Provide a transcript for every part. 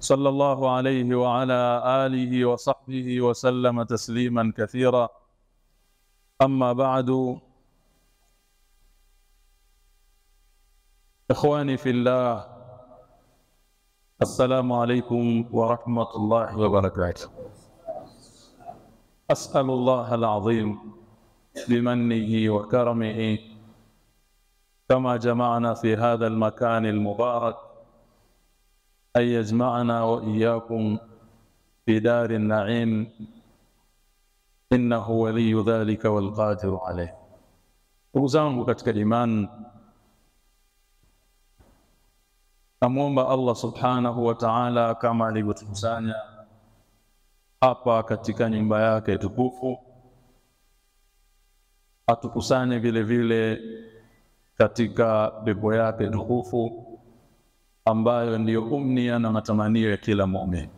صلى الله عليه وعلى آله وصحبه وسلم تسليما كثيرا. أما بعد إخواني في الله السلام عليكم ورحمة الله وبركاته. أسأل الله العظيم بمنه وكرمه كما جمعنا في هذا المكان المبارك أن يجمعنا وإياكم في دار النعيم. إنه ولي ذلك والقادر عليه. وزان وقت كريمان أمومة الله سبحانه وتعالى كما لبتمسانا أبا كتكان يمباياك تبوفو أتكسان فيل فيل katika bebo yake ambayo ndiyo umnia na matamanio ya kila muumini.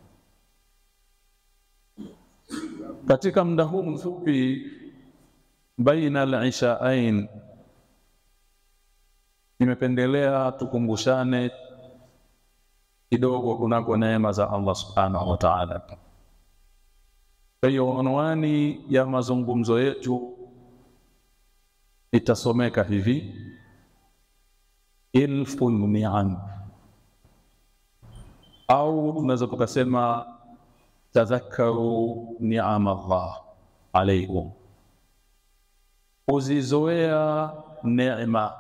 Katika muda huu mfupi baina al-ishaain, nimependelea tukumbushane kidogo kunako neema za Allah subhanahu wa ta'ala. Kwa hiyo unwani ya mazungumzo yetu itasomeka hivi: ilfu ni'am au tunaweza tukasema tadhakaru niama Allah alaikum, uzizoea neema.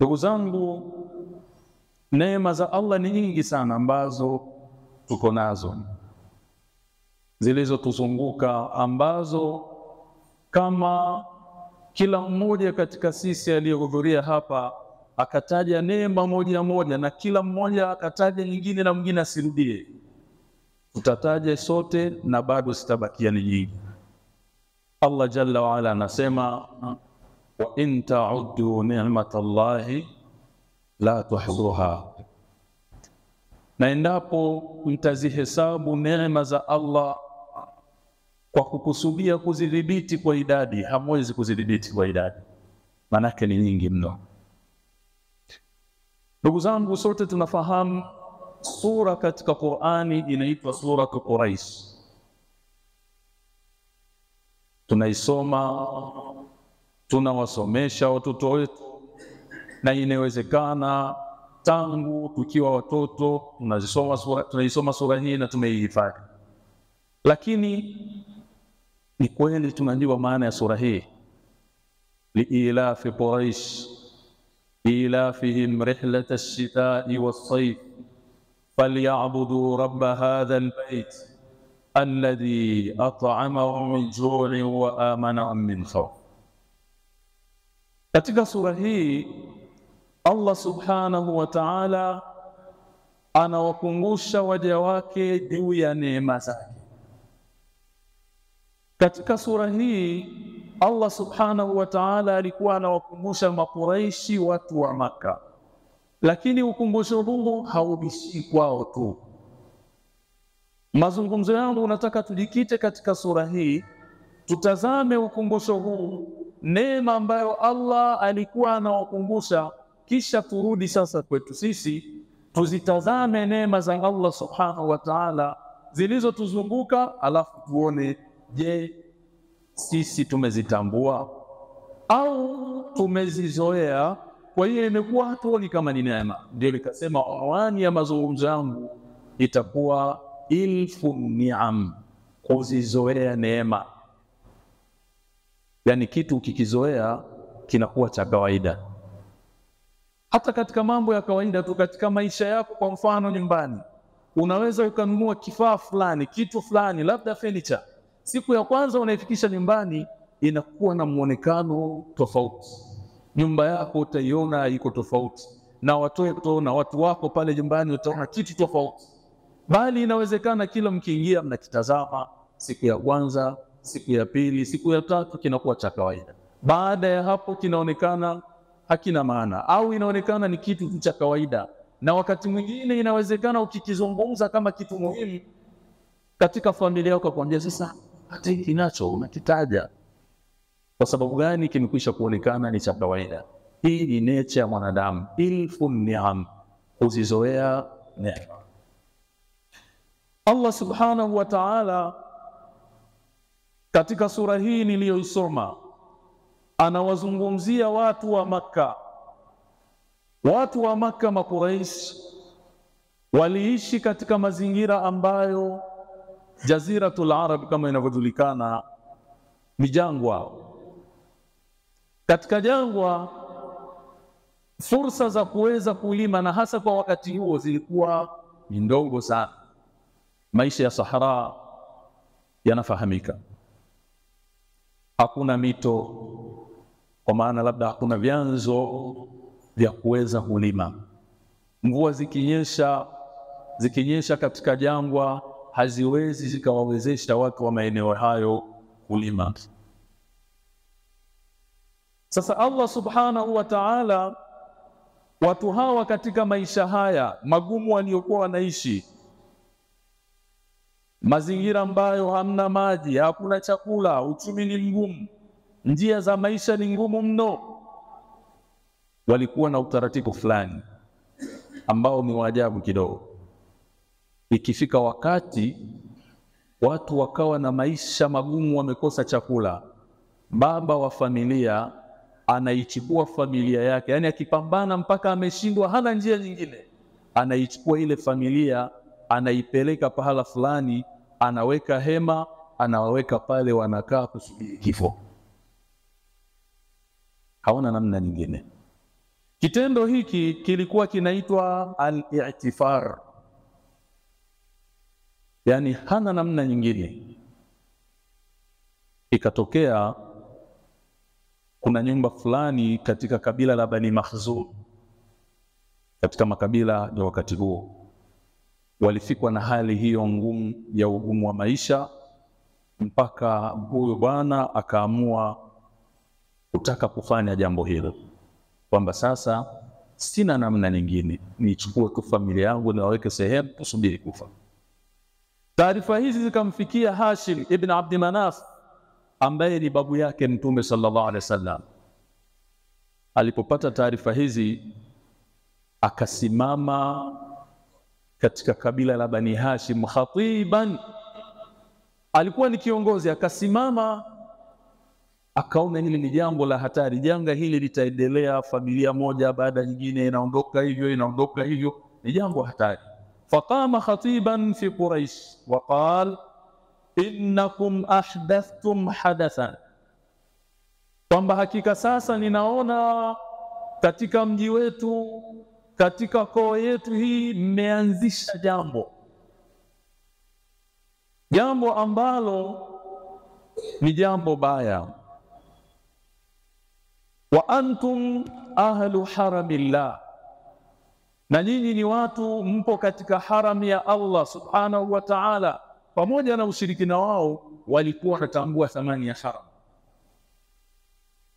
Ndugu zangu, neema za Allah ni nyingi sana ambazo tuko nazo zilizotuzunguka, ambazo kama kila mmoja katika sisi aliyehudhuria hapa akataja neema moja moja na kila mmoja akataja nyingine na mwingine asirudie, tutataja sote na bado sitabakia ni nyingi. Allah jalla waala anasema wa in tauddu ni'mat Allahi la tuhsuha, na endapo mtazihesabu neema za Allah kwa kukusudia kuzidhibiti kwa idadi, hamwezi kuzidhibiti kwa idadi, manake ni nyingi mno. Ndugu zangu, sote tunafahamu sura katika Qur'ani inaitwa suratu Quraish. Tunaisoma, tunawasomesha watoto wetu, na inawezekana tangu tukiwa watoto tunazisoma sura, tunaisoma sura hii na tumeihifadhi, lakini ni kweli tunajua maana ya sura hii, liilafi Quraish إيلافهم رحلة الشتاء والصيف. فليعبدوا رب هذا البيت الذي أطعمهم من جوع وآمنهم من خوف. كتك سورة الله سبحانه وتعالى أنا وكنغوش وجواك ديويا نعمة كتك سورة Allah subhanahu wa ta'ala alikuwa anawakumbusha Makuraishi, watu wa Maka, lakini ukumbusho huu haubishi kwao tu. Mazungumzo yangu unataka tujikite katika sura hii, tutazame ukumbusho huu, neema ambayo Allah alikuwa anawakumbusha, kisha turudi sasa kwetu sisi tuzitazame neema za Allah subhanahu wa ta'ala zilizotuzunguka, alafu tuone, je, sisi tumezitambua au tumezizoea? Kwa hiyo imekuwa hatuoni kama ni neema. Ndio nikasema awani ya mazungumzo yangu itakuwa ilfu niam, kuzizoea neema. Yani kitu ukikizoea kinakuwa cha kawaida, hata katika mambo ya kawaida tu, katika maisha yako. Kwa mfano, nyumbani unaweza ukanunua kifaa fulani, kitu fulani, labda furniture siku ya kwanza unaifikisha nyumbani inakuwa na mwonekano tofauti. Nyumba yako utaiona iko tofauti, na watoto na watu wako pale nyumbani utaona kitu tofauti. bali inawezekana kila mkiingia mnakitazama siku ya kwanza, siku ya pili, siku ya tatu, kinakuwa cha kawaida. Baada ya hapo kinaonekana hakina maana, au inaonekana ni kitu tu cha kawaida, na wakati mwingine inawezekana ukikizungumza kama kitu muhimu katika familia yako, kwambia sasa, hata hiki nacho unakitaja kwa sababu gani? Kimekwisha kuonekana ni cha kawaida. Hii ni necha ya mwanadamu, ilfu niam, kuzizoea neema. Allah subhanahu wa ta'ala katika sura hii niliyoisoma anawazungumzia watu wa Makka. Watu wa Makka, Makuraish, waliishi katika mazingira ambayo Jaziratul Arab kama inavyojulikana ni jangwa. Katika jangwa, fursa za kuweza kulima na hasa kwa wakati huo zilikuwa ni ndogo sana. Maisha ya Sahara yanafahamika, hakuna mito, kwa maana labda hakuna vyanzo vya kuweza kulima. Mvua zikinyesha zikinyesha katika jangwa haziwezi zikawawezesha watu wa maeneo hayo kulima. Sasa Allah subhanahu wa ta'ala, watu hawa katika maisha haya magumu waliokuwa wanaishi, mazingira ambayo hamna maji, hakuna chakula, uchumi ni mgumu, njia za maisha ni ngumu mno, walikuwa na utaratibu fulani ambao ni waajabu kidogo. Ikifika wakati watu wakawa na maisha magumu, wamekosa chakula, baba wa familia anaichukua familia yake, yaani akipambana mpaka ameshindwa, hana njia nyingine, anaichukua ile familia, anaipeleka pahala fulani, anaweka hema, anawaweka pale, wanakaa kusubiri kifo, hawana namna nyingine. Kitendo hiki kilikuwa kinaitwa al-i'tifar, yaani hana namna nyingine. Ikatokea kuna nyumba fulani katika kabila la Bani Makhzum, katika makabila ya wakati huo, walifikwa na hali hiyo ngumu ya ugumu wa maisha, mpaka huyo bwana akaamua kutaka kufanya jambo hilo, kwamba sasa sina namna nyingine, nichukue tu familia yangu niwaweke sehemu tusubiri kufa. Taarifa hizi zikamfikia Hashim ibn Abdi Manaf ambaye ni babu yake Mtume sallallahu alaihi wasallam. Alipopata taarifa hizi, akasimama katika kabila la Bani Hashim khatiban, alikuwa ni kiongozi, akasimama akaona hili ni jambo la hatari, janga hili litaendelea, familia moja baada nyingine inaondoka hivyo inaondoka hivyo, ni jambo hatari. Khatiban fi Quraish wa qala innakum ahdathtum hadathan, kwamba hakika sasa ninaona katika mji wetu, katika koo yetu hii mmeanzisha jambo, jambo ambalo ni jambo baya. Wa antum ahlu haramillah, na nyinyi ni watu mpo katika haram ya Allah subhanahu wa ta'ala pamoja na ushirikina wao walikuwa wanatambua thamani ya haram.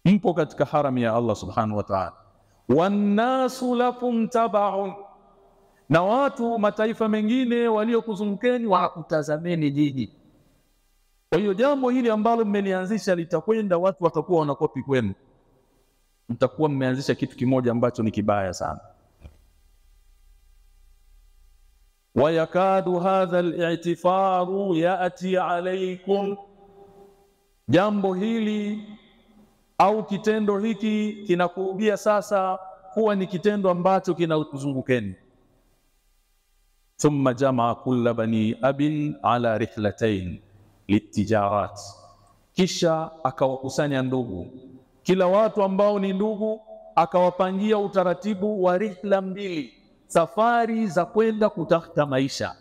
Mpo katika haram ya Allah subhanahu wa ta'ala. Wannasu lakum tabaun, na watu mataifa mengine waliokuzungukeni wakutazameni nyinyi. Kwa hiyo jambo hili ambalo mmelianzisha litakwenda, watu watakuwa wanakopi kwenu, mtakuwa mmeanzisha kitu kimoja ambacho ni kibaya sana. Wayakadu hadha al-i'tifaru yati alaykum, jambo hili au kitendo hiki kinakurudia sasa kuwa ni kitendo ambacho kinakuzungukeni. Thumma jamaa kulla bani abin ala rihlatain litijarat, kisha akawakusanya ndugu, kila watu ambao ni ndugu akawapangia utaratibu wa rihla mbili safari za kwenda kutafuta maisha,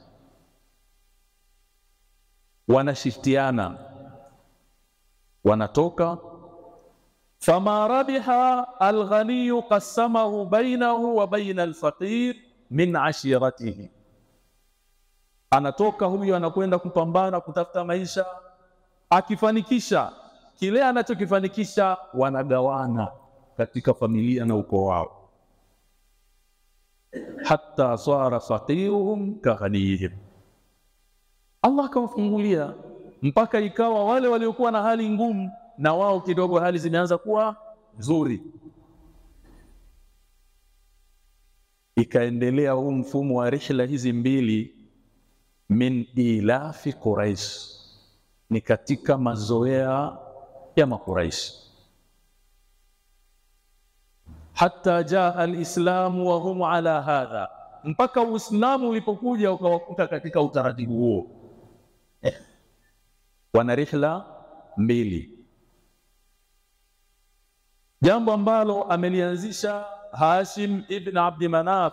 wanashiftiana, wanatoka. Fama rabiha alghaniyu qassamahu bainahu wa baina alfaqir min ashiratihi, anatoka huyu anakwenda kupambana kutafuta maisha, akifanikisha kile anachokifanikisha, wanagawana katika familia na ukoo wao, hatta sara faqiruhum kaghaniyihim. Allah akawafungulia mpaka ikawa wale waliokuwa na hali ngumu na wao kidogo hali zimeanza kuwa nzuri. Ikaendelea huu mfumo wa rihla hizi mbili, min ilafi Quraish, ni katika mazoea ya Maquraish, hatta jaa alislamu wa hum ala hadha, mpaka Uislamu ulipokuja ukawakuta katika utaratibu huo eh. Wana rihla mbili, jambo ambalo amelianzisha Hashim ibn Abdi Manaf.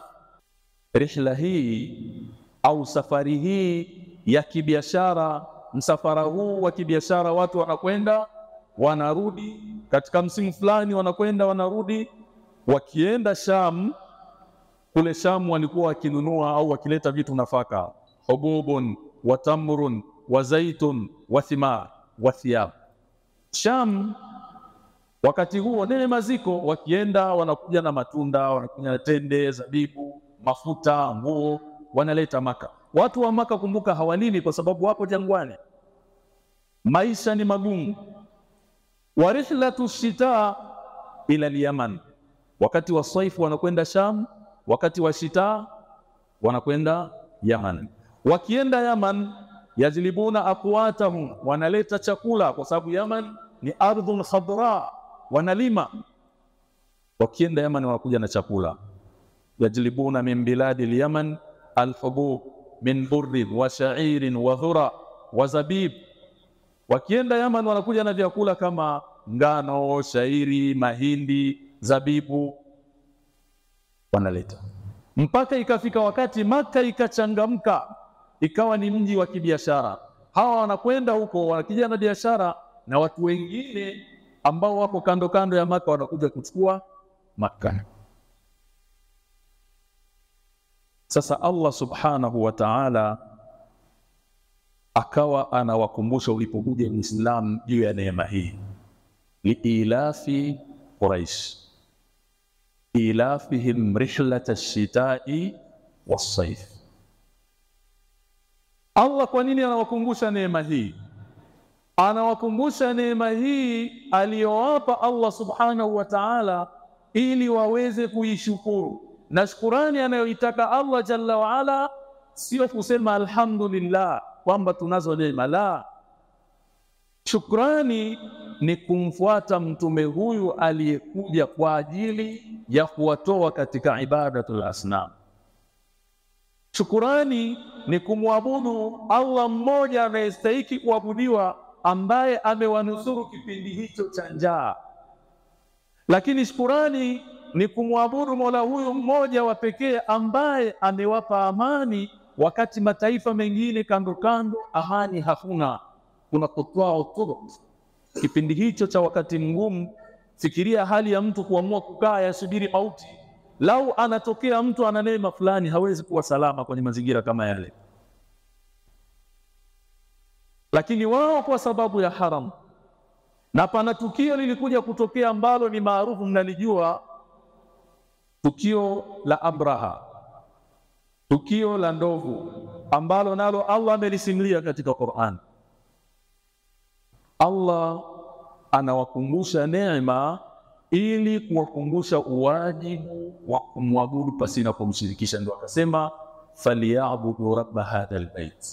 Rihla hii au safari hii ya kibiashara, msafara huu wa kibiashara, watu wanakwenda wanarudi, katika msimu fulani wanakwenda wanarudi. Wakienda Sham, kule Sham walikuwa wakinunua au wakileta vitu nafaka, hububun wa tamrun wa zaitun wa thimar wa thiyab. Sham wakati huo neema ziko, wakienda wanakuja na matunda, wanakuja na tende, zabibu, mafuta, nguo, wanaleta Maka. Watu wa Maka, kumbuka, hawalimi kwa sababu wapo jangwani, maisha ni magumu. wa rihlatu shita ila al-Yaman, wakati wa saifu wanakwenda Sham, wakati wa shita wanakwenda Yaman. Wakienda Yaman, yajlibuna aqwatahum, wanaleta chakula kwa sababu Yaman ni ardhun khadra wanalima wakienda Yaman wanakuja na chakula. yajlibuna min biladi lyaman alhubub min burrin wa shairin wa dhura wa zabib. Wakienda Yaman wanakuja na vyakula kama ngano, shairi, mahindi, zabibu, wanaleta mpaka ikafika wakati Maka ikachangamka, ikawa ni mji wa kibiashara. Hawa wanakwenda huko wanakija na biashara, na watu wengine ambao wako kando kando ya Maka wanakuja kuchukua Maka. Sasa Allah subhanahu wa ta'ala akawa anawakumbusha ulipokuja Uislamu juu ya neema hii, liilafi Quraish ilafihim rihlata shitai wassaif. Allah kwa nini anawakumbusha neema hii? Anawakumbusha neema hii aliyowapa Allah subhanahu wa ta'ala, ili waweze kuishukuru. Na shukurani anayoitaka Allah jalla waala sio kusema alhamdulillah kwamba tunazo neema, la. Shukrani ni kumfuata mtume huyu aliyekuja kwa ajili ya kuwatoa katika ibadatul asnam. Shukurani ni kumwabudu Allah mmoja anayestahiki kuabudiwa, ambaye amewanusuru kipindi hicho cha njaa. Lakini shukurani ni kumwabudu Mola huyu mmoja wa pekee ambaye amewapa amani, wakati mataifa mengine kando kando amani hakuna kuna kutwaa turuq. Kipindi hicho cha wakati mgumu, fikiria hali ya mtu kuamua kukaa yasubiri mauti. Lau anatokea mtu ana neema fulani, hawezi kuwa salama kwenye mazingira kama yale, lakini wao kwa sababu ya haram. Na pana tukio lilikuja kutokea ambalo ni maarufu, mnalijua, tukio la Abraha, tukio la ndovu ambalo nalo Allah amelisimulia katika Qur'an. Allah anawakumbusha neema ili kuwakumbusha uwajibu wa kumwabudu pasina kumshirikisha. Ndio akasema falyabudu rabba hadha albayt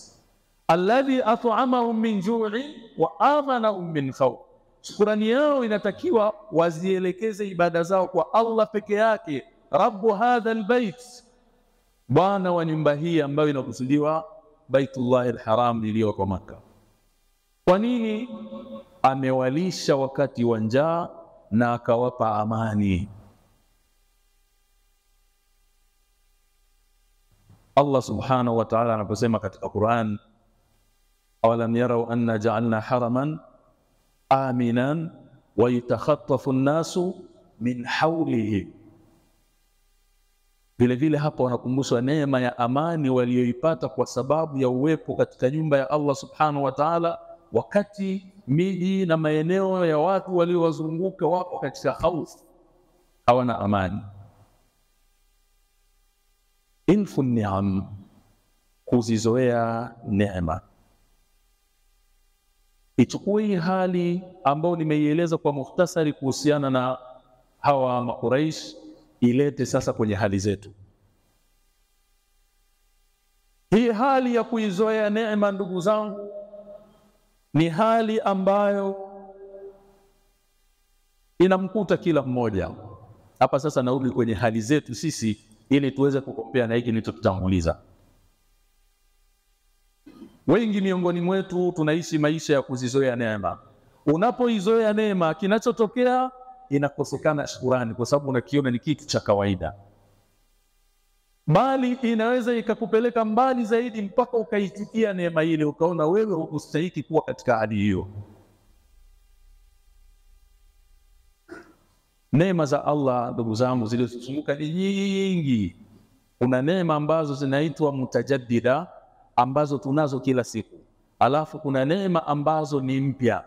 alladhi at'amahum min ju'in wa amanahum min khawf. Shukurani yao inatakiwa wazielekeze ibada zao kwa Allah peke yake, rabbu hadha albayt, bwana wa nyumba hii ambayo inakusudiwa Baitullahi alharam iliyoko Makka. Kwa nini? Amewalisha wakati wa njaa na akawapa amani. Allah subhanahu wa ta'ala anaposema katika Quran, awalam yarau anna ja'alna haraman aminan wa yatakhatafu an-nasu min hawlihi, Vilevile hapa wanakumbushwa neema ya amani waliyoipata kwa sababu ya uwepo katika nyumba ya Allah subhanahu wa ta'ala, wakati miji na maeneo ya watu waliowazunguka wako katika khaufu, hawana amani. Infu niam, kuzizoea neema. Ichukue hii hali ambayo nimeieleza kwa mukhtasari kuhusiana na hawa Makuraish, ilete sasa kwenye hali zetu. Hii hali ya kuizoea neema, ndugu zangu, ni hali ambayo inamkuta kila mmoja hapa. Sasa narudi kwenye hali zetu sisi, ili tuweze kukompea na hiki nilichotutanguliza. Wengi miongoni mwetu tunaishi maisha ya kuzizoea neema. Unapoizoea neema, kinachotokea inakosekana shukurani, kwa sababu unakiona ni kitu cha kawaida, bali inaweza ikakupeleka mbali zaidi mpaka ukaitikia neema ile, ukaona wewe hukustahiki kuwa katika hali hiyo. Neema za Allah, ndugu zangu, zilizozunguka ni nyingi. Kuna neema ambazo zinaitwa mutajaddida ambazo tunazo kila siku, alafu kuna neema ambazo ni mpya.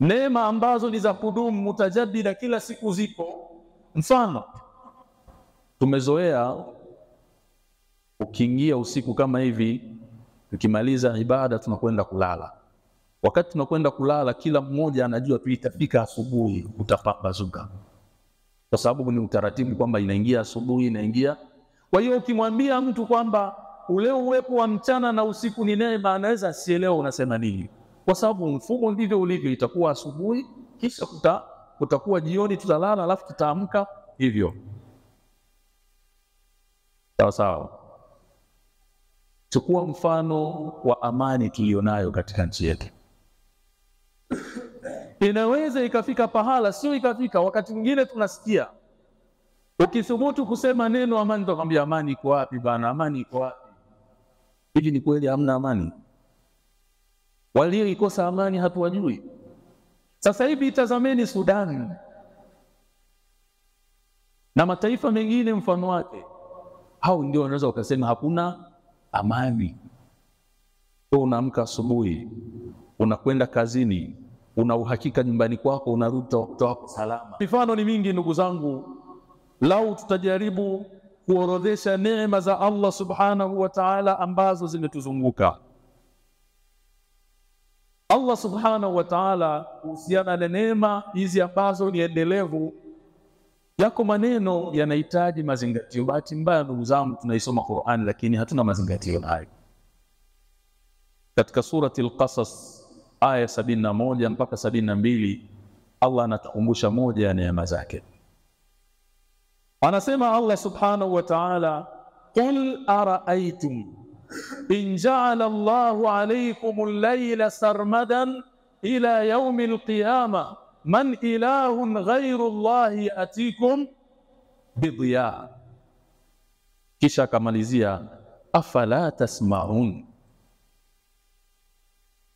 Neema ambazo ni za kudumu mutajaddida, kila siku zipo. Mfano, tumezoea ukiingia usiku kama hivi, tukimaliza ibada tunakwenda kulala. Wakati tunakwenda kulala, kila mmoja anajua tu itafika asubuhi utapambazuka, kwa sababu ni utaratibu kwamba inaingia asubuhi, inaingia. Kwa hiyo ukimwambia mtu kwamba ule uwepo wa mchana na usiku ni neema, anaweza asielewa unasema nini, kwa sababu mfumo ndivyo ulivyo. Itakuwa asubuhi, kisha kuta, kutakuwa jioni, tutalala, alafu tutaamka hivyo, sawa sawa. Chukua mfano wa amani tuliyonayo katika nchi yetu. Inaweza ikafika pahala, sio ikafika, wakati mwingine tunasikia ukithubutu kusema neno amani, tutakwambia amani iko wapi bana? Amani iko wapi? Hivi ni kweli hamna amani? Walioikosa amani hatuwajui. Sasa hivi itazameni Sudan na mataifa mengine mfano wake, hao ndio wanaweza wakasema hakuna amani. Unaamka asubuhi, unakwenda kazini, una uhakika nyumbani kwako, unarudi wako salama. Mifano ni mingi ndugu zangu, lau tutajaribu kuorodhesha neema za Allah subhanahu wa ta'ala ambazo zimetuzunguka. Allah subhanahu wa ta'ala, kuhusiana na neema hizi ambazo ni endelevu, yako maneno yanahitaji mazingatio. Bahati mbaya ndugu zangu, tunaisoma Qur'an lakini hatuna mazingatio hayo. Katika surati Al-Qasas aya sabini na moja mpaka sabini na mbili Allah anatukumbusha moja ya neema zake. Anasema Allah subhanahu wa ta'ala, qul araaitum in jaala Allahu alaykum al-layla sarmadan ila yaumi al-qiyama man ilahun ghairu llahi atikum bidhiya. Kisha akamalizia afala tasmaun,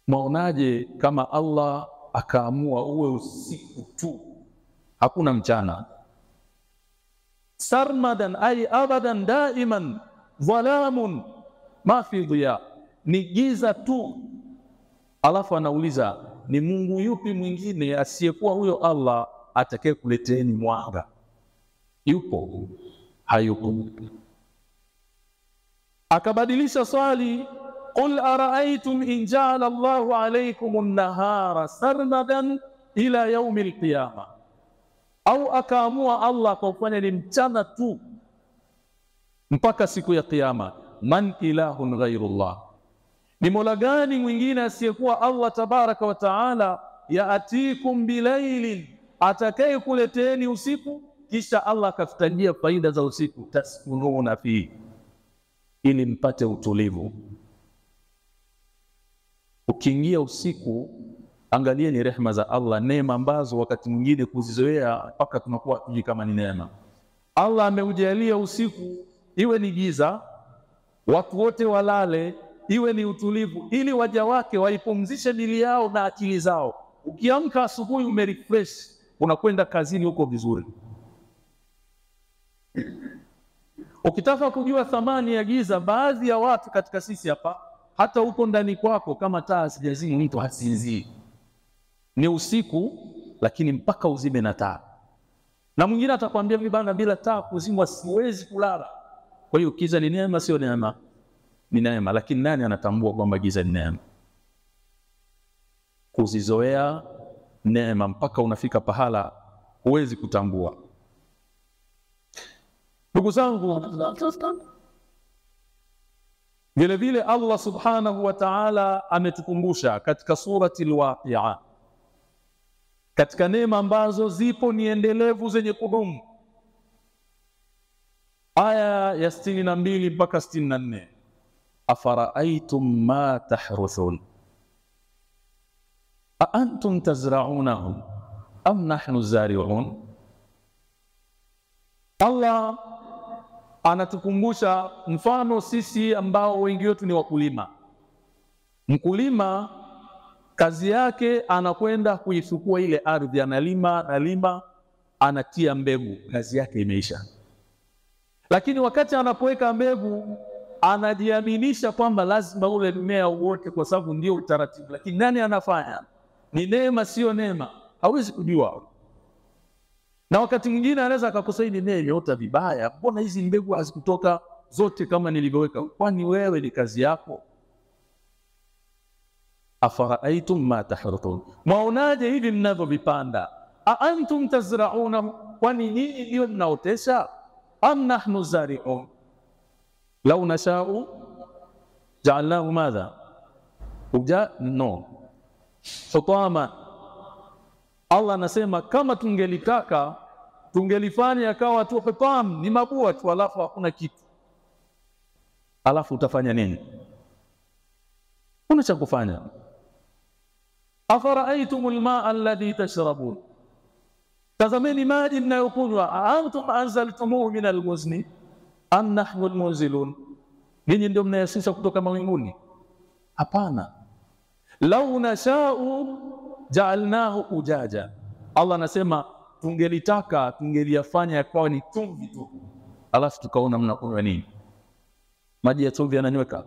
mwaonaje kama Allah akaamua uwe usiku tu, hakuna mchana sarmadan ay abadan daiman dhalamun ma fi dhiya, ni giza tu. Alafu anauliza ni Mungu yupi mwingine asiyekuwa huyo Allah atakaye kuleteni mwanga? Yupo? Hayupo. Akabadilisha swali, qul araaitum in jaala Allahu alaykum an-nahara sarmadan ila yaumi al-qiyama au akaamua Allah kwa kufanya ni mchana tu mpaka siku ya Kiyama. Man ilahun ghairullah, ni mola gani mwingine asiyekuwa Allah tabaraka wa taala? Yaatikum bilailin, atakaye kuleteeni usiku, kisha Allah akafutajia faida za usiku, taskununa fihi, ili mpate utulivu. Ukiingia usiku Angalia ni rehma za Allah, neema ambazo wakati mwingine kuzizoea mpaka tunakuwa tuji kama ni neema. Allah ameujalia usiku iwe ni giza, watu wote walale, iwe ni utulivu, ili waja wake waipumzishe mili yao na akili zao. Ukiamka asubuhi umerefresh, unakwenda kazini huko vizuri. Ukitaka kujua thamani ya giza, baadhi ya watu katika sisi hapa, hata huko ndani kwako, kama taa hazijazimwa, mtu hasinzii. Ni usiku, lakini mpaka uzime na taa. Na mwingine atakwambia mimi bana, bila taa kuzimwa siwezi kulala. Kwa hiyo kiza ni neema, sio neema? Ni neema, lakini nani anatambua kwamba giza ni neema? Kuzizoea neema mpaka unafika pahala huwezi kutambua. Ndugu zangu, vile vile Allah subhanahu wa ta'ala ametukumbusha katika surati al-Waqi'a, katika neema ambazo zipo ni endelevu zenye kudumu, aya ya sitini na mbili mpaka sitini na nne afara'aytum ma tahruthun aantum antum tazra'unahu am nahnu zari'un Allah anatukumbusha mfano sisi ambao wengi wetu ni wakulima. Mkulima kazi yake anakwenda kuifukua ile ardhi, analima analima, anatia mbegu, kazi yake imeisha. Lakini wakati anapoweka mbegu, anajiaminisha kwamba lazima ule mmea uote, kwa sababu ndio utaratibu. Lakini nani anafanya? Ni neema, sio neema? Hawezi kujua na wakati mwingine anaweza akakusaidia neema, imeota vibaya, mbona hizi mbegu hazikutoka zote kama nilivyoweka? Kwani wewe ni kazi yako? Afaraaitum ma tahrutun, mwaonaje hivi mnavyovipanda? Aantum tazraunahu, kwani nyinyi ndio mnaotesha? Am nahnu zari'un لو نشاء جعلناه ماذا؟ وجاء نو حطاما. الله نسيما كما تنجلي كاكا تنجلي فاني اكاوا تو حطام نما نمبوة والافو اكونا كيت. الافو تفاني نين. هنا شاكو فاني. أفرأيتم الماء الذي تشربون؟ تزميني ما إنا يقول أنتم أنزلتموه من المزن am nahnu lmunzilun, ninyi ndio mnayashusha kutoka mawinguni? Hapana. lau nashau jaalnahu ujaja. Allah anasema tungelitaka tungeliyafanya yakawa ni chumvi tu, alafu tukaona mnakunywa nini? Maji ya chumvi yananyweka,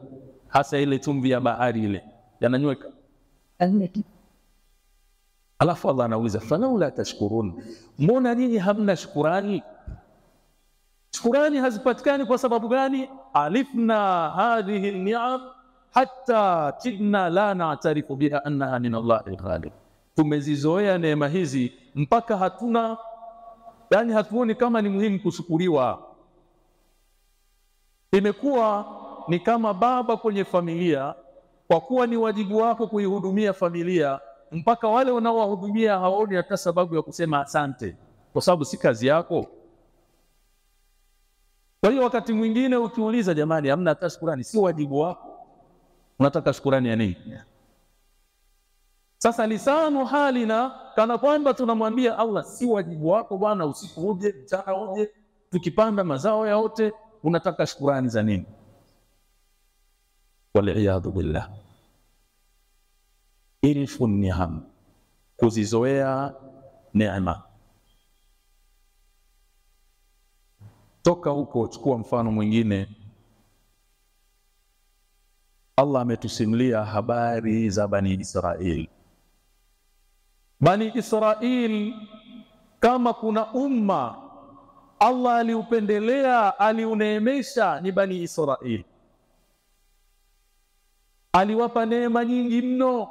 hasa ile chumvi ya bahari ile yananyweka. Alafu Allah anauliza falaula tashkurun, mbona nyinyi hamna shukurani? Shukurani hazipatikani kwa sababu gani? alifna hadhihi ni'am hatta kidna la na'tarifu biha annaha min Allahi al-Khaliq, tumezizoea neema hizi mpaka hatuna yani, hatuoni kama ni muhimu kushukuriwa. Imekuwa ni kama baba kwenye familia, kwa kuwa ni wajibu wako kuihudumia familia, mpaka wale unaowahudumia hawaoni hata sababu ya kusema asante, kwa sababu si kazi yako. Kwa hiyo wakati mwingine ukiuliza, jamani, hamna hata shukurani, si wajibu wako unataka shukurani ya nini? Sasa lisanu halina kana kwamba tunamwambia Allah, si wajibu wako bwana, usiku uje mchana uje, tukipanda mazao yaote, unataka shukurani za nini? Waliyadhu billah. Ilfu niham, kuzizoea neema. Toka huko, chukua mfano mwingine Allah ametusimulia habari za Bani Israil. Bani Israil, kama kuna umma Allah aliupendelea, aliuneemesha, ni Bani Israil. Aliwapa neema nyingi mno,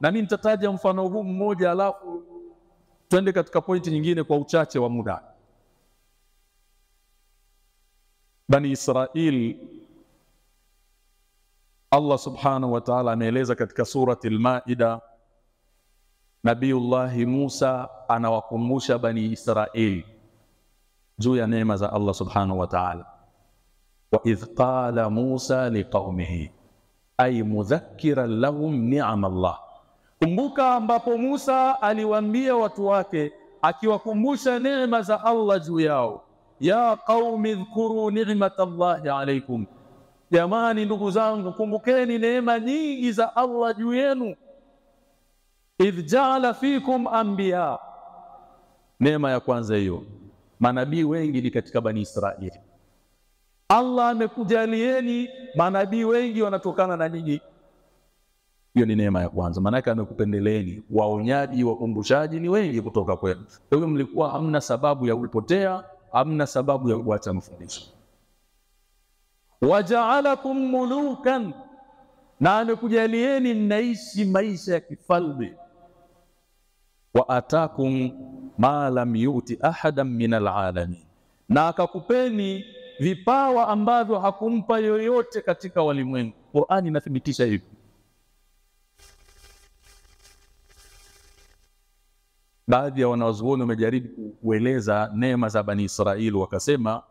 na mimi nitataja mfano huu mmoja, alafu twende katika pointi nyingine kwa uchache wa muda. Bani Israil Allah subhanahu wa ta'ala ameeleza katika surati al-Maida, Nabiyullahi Musa anawakumbusha Bani Israil juu ya neema za Allah subhanahu wa ta'ala. Wa idh qala Musa liqaumihi ay mudhakkiran lahum ni'ama Allah, kumbuka ambapo Musa aliwaambia watu wake akiwakumbusha neema za Allah juu yao, ya qaumi dhkuru ni'matallahi alaykum Jamani, ndugu zangu, kumbukeni neema nyingi za Allah juu yenu. Idh jaala fikum anbiya, neema ya kwanza hiyo. manabii wengi ni katika Bani Israili. Allah amekujalieni manabii wengi wanatokana na nyinyi. Hiyo ni neema ya kwanza, maanake amekupendeleeni. Waonyaji, wakumbushaji ni wengi kutoka kwenu. Kwa hiyo mlikuwa hamna sababu ya kupotea, hamna sababu ya kuacha mafundisho. Wajaalakum mulukan, na amekujalieni mnaishi maisha ya kifalme. Wa atakum ma lam yuti ahadan min alalamin, na akakupeni vipawa ambavyo hakumpa yoyote katika walimwengu. Qurani inathibitisha hivi. Baadhi ya wanawazuoni wamejaribu kueleza neema za Bani Israili, wakasema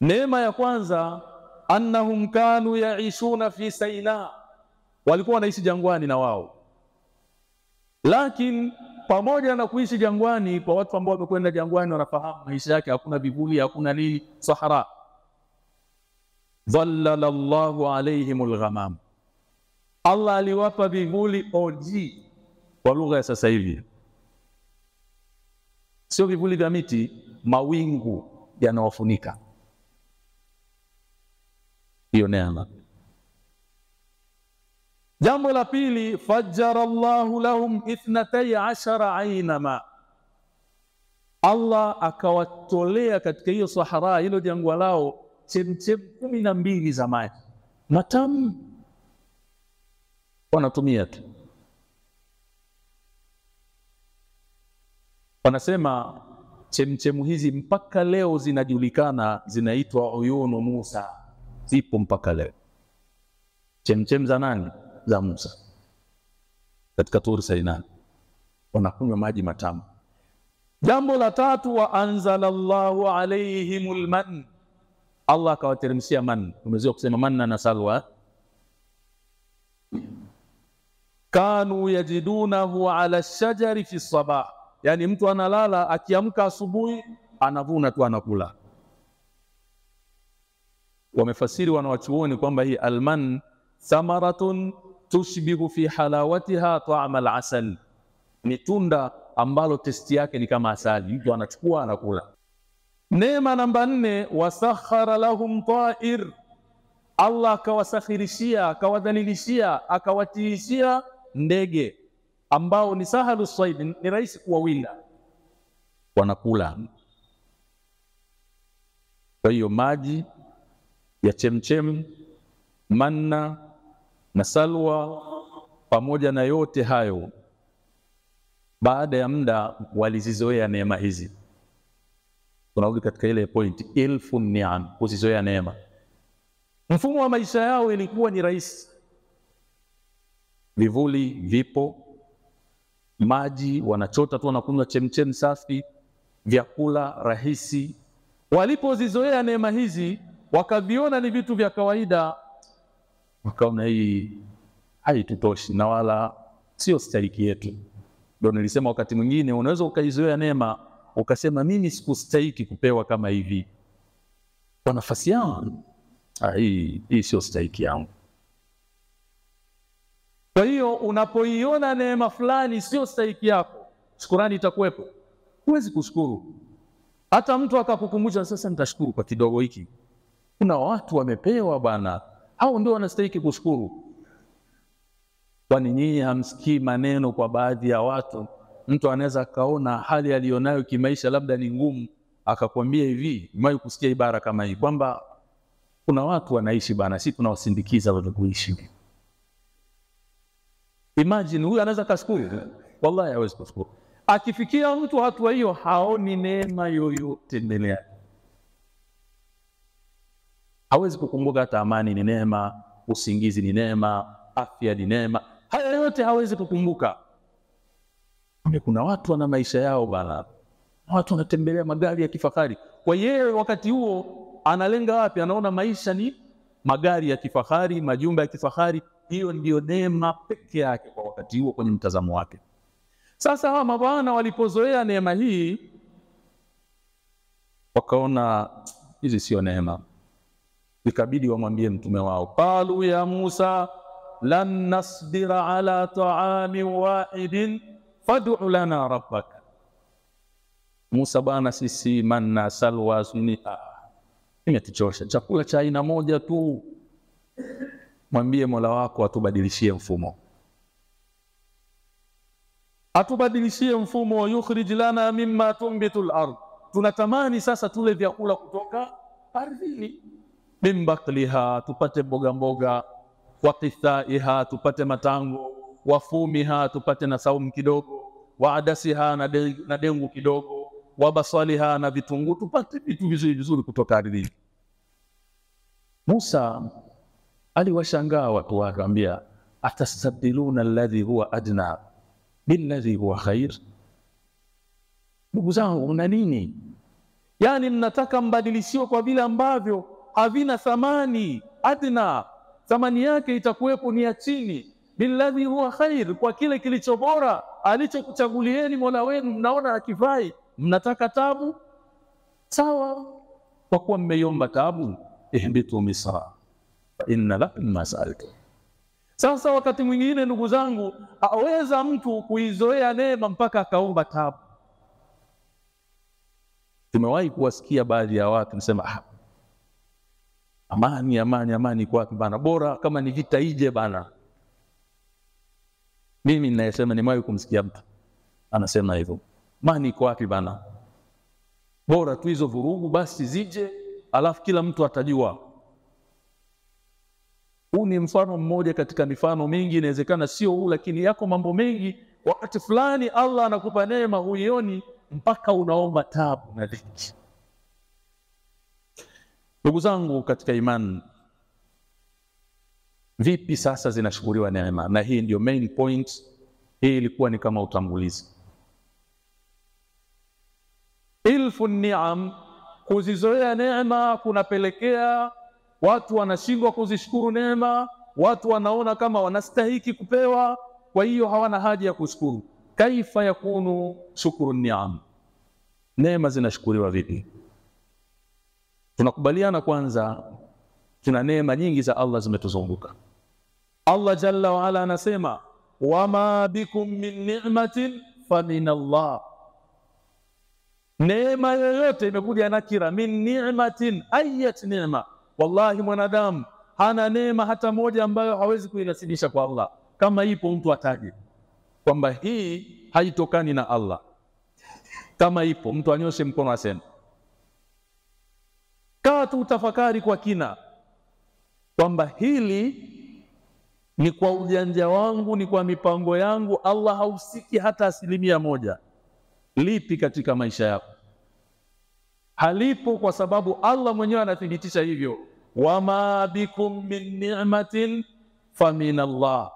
neema ya kwanza, annahum kanu yaishuna fi Saina, walikuwa wanaishi jangwani na wao. Lakini pamoja na kuishi jangwani, kwa watu ambao wamekwenda jangwani wanafahamu maisha yake, hakuna vivuli, hakuna nini, sahara. Dhallala Allahu alaihim ghamam, Allah aliwapa vivuli OG kwa lugha ya sasa hivi sio vivuli vya miti, mawingu yanawafunika. Hiyo neema. Jambo la pili, fajjara llahu lahum ithnatay ashara ainama, Allah akawatolea katika hiyo sahara, hilo jangwa lao, chemchem kumi na mbili za maji matamu, wanatumia tu Wanasema chemchemu hizi mpaka leo zinajulikana, zinaitwa uyunu Musa, zipo mpaka leo. Chemchem za nani? Za Musa katika Turi Saina, wanakunywa maji matamu. Jambo la tatu, wa anzala Allahu alaihim lman, Allah akawateremshia man. Umezoea kusema manna na salwa, kanu yajidunahu ala shajari fi sabah Yaani mtu analala akiamka asubuhi anavuna tu anakula. Wamefasiri wanawachuoni kwamba hii alman thamaratun tushbihu fi halawatiha ta'ama alasal, ni tunda ambalo testi yake ni kama asali, mtu anachukua anakula. Neema namba nne, wasakhara lahum ta'ir, Allah akawasakhirishia akawadhalilishia akawatiishia ndege ambao ni sahalu saidi, ni rahisi kuwawinda, wanakula. Kwa hiyo maji ya chemchem, manna na salwa, pamoja na yote hayo, baada ya muda walizizoea neema hizi. Tunarudi katika ile point, elfu niam, kuzizoea neema. Mfumo wa maisha yao ilikuwa ni rahisi, vivuli vipo maji wanachota tu, wanakunywa chemchem safi, vyakula rahisi. Walipozizoea neema hizi, wakaviona ni vitu vya kawaida, wakaona hii haitutoshi na wala sio stahiki yetu. Ndio nilisema wakati mwingine unaweza ukaizoea neema ukasema, mimi sikustahiki kupewa kama hivi kwa nafasi yangu, hii hii sio stahiki yangu. Kwa hiyo unapoiona neema fulani sio stahiki yako, shukurani itakuwepo. Huwezi kushukuru, hata mtu akakukumbusha, sasa nitashukuru kwa kidogo hiki. Kuna watu wamepewa bwana, hao ndio wanastahiki kushukuru. Kwani nyinyi hamsikii maneno kwa baadhi ya watu? Mtu anaweza akaona hali aliyonayo kimaisha labda ni ngumu, akakwambia hivi. Umewahi kusikia ibara kama hii kwamba kuna watu wanaishi bana, si tunawasindikiza watu kuishi Imagine huyu anaweza kashukuru? Wallahi hawezi kushukuru. Akifikia mtu hatua hiyo, haoni neema yoyote mbele yake, hawezi kukumbuka hata amani ni neema, usingizi ni neema, afya ni neema. Haya yote hawezi kukumbuka. Kuna watu wana maisha yao bana, watu wanatembelea magari ya kifahari. Kwa yeye wakati huo analenga wapi? Anaona maisha ni magari ya kifahari, majumba ya kifahari hiyo ndiyo neema peke yake kwa wakati huo kwenye mtazamo wake. Sasa hawa mabwana walipozoea neema hii, wakaona hizi sio neema, ikabidi wamwambie mtume wao, qalu ya Musa lan nasbira ala taamin wahidin fad'u lana rabbaka, Musa bwana, sisi manna salwa sunia, imetuchosha chakula cha aina moja tu. Mwambie Mola wako atubadilishie mfumo, atubadilishie mfumo yukhrij lana mimma tumbitu al-ard. Tunatamani sasa tule vyakula kutoka ardhini, min bakliha, tupate mboga mboga, wa qithaiha, tupate matango, wa fumiha, tupate na saumu kidogo, wa adasiha, na, na dengu kidogo, wa basaliha, na vitunguu, tupate vitu vizuri vizuri kutoka ardhini. Musa aliwashangaa watu wake, ambia atastabdiluna alladhi huwa adna billadhi huwa khair. Ndugu zangu, mna nini? Yani mnataka mbadilishiwe kwa vile ambavyo havina thamani. Adna, thamani yake itakuwepo ni ya chini. Billadhi huwa khair, kwa kile kilicho bora alichokuchagulieni mola wenu, mnaona akivai mnataka tabu. Sawa, kwa kuwa mmeiomba tabu, ihbitu misra inna lakum ma saaltum. Sasa wakati mwingine, ndugu zangu, aweza mtu kuizoea neema mpaka akaomba tabu. Tumewahi kuwasikia baadhi ya watu nasema, ah, amani amani amani kwake bana? Bora kama ni vita ije bana. Mimi ninayesema, nimewahi kumsikia mtu anasema hivyo, amani iko wapi bana? Bora tu hizo vurugu basi zije, alafu kila mtu atajua huu ni mfano mmoja katika mifano mingi, inawezekana sio huu, lakini yako mambo mengi. Wakati fulani Allah anakupa neema, huioni mpaka unaomba tabu na dhiki. Ndugu zangu katika imani, vipi sasa zinashukuriwa neema? Na hii ndio main point. Hii ilikuwa ni kama utangulizi. Ilfu niam, kuzizoea neema kunapelekea watu wanashindwa kuzishukuru neema, watu wanaona kama wanastahiki kupewa, kwa hiyo hawana haja ya kushukuru. Kaifa yakunu shukuru niam, neema zinashukuriwa vipi? Tunakubaliana kwanza, tuna neema nyingi za Allah zimetuzunguka. Allah jalla waala anasema wama bikum min ni'matin fa min Allah, neema yoyote imekuja nakira, min ni'matin, ayat neema Wallahi, mwanadamu hana neema hata moja ambayo hawezi kuinasibisha kwa Allah. Kama ipo mtu ataje kwamba hii haitokani na Allah. Kama ipo mtu anyoshe mkono aseme. Kaa tu utafakari kwa kina kwamba hili ni kwa ujanja wangu, ni kwa mipango yangu. Allah hausiki hata asilimia moja. Lipi katika maisha yako halipo kwa sababu Allah mwenyewe anathibitisha hivyo, wama bikum min ni'matin fa min Allah,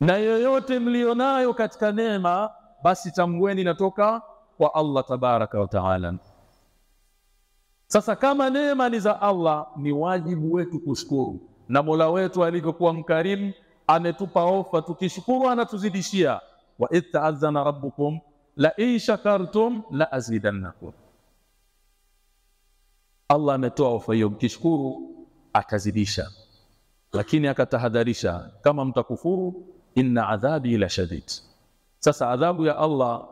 na yoyote mlionayo katika neema basi tambueni natoka kwa Allah tabaraka wa taala. Sasa kama neema ni za Allah, ni wajibu wetu kushukuru, na Mola wetu alivyokuwa mkarimu ametupa ofa, tukishukuru anatuzidishia. wa idh ta'adhana rabbukum la in shakartum la azidannakum. Allah ametoa ofa hiyo, mkishukuru atazidisha, lakini akatahadharisha, kama mtakufuru, inna adhabi la shadid. Sasa adhabu ya Allah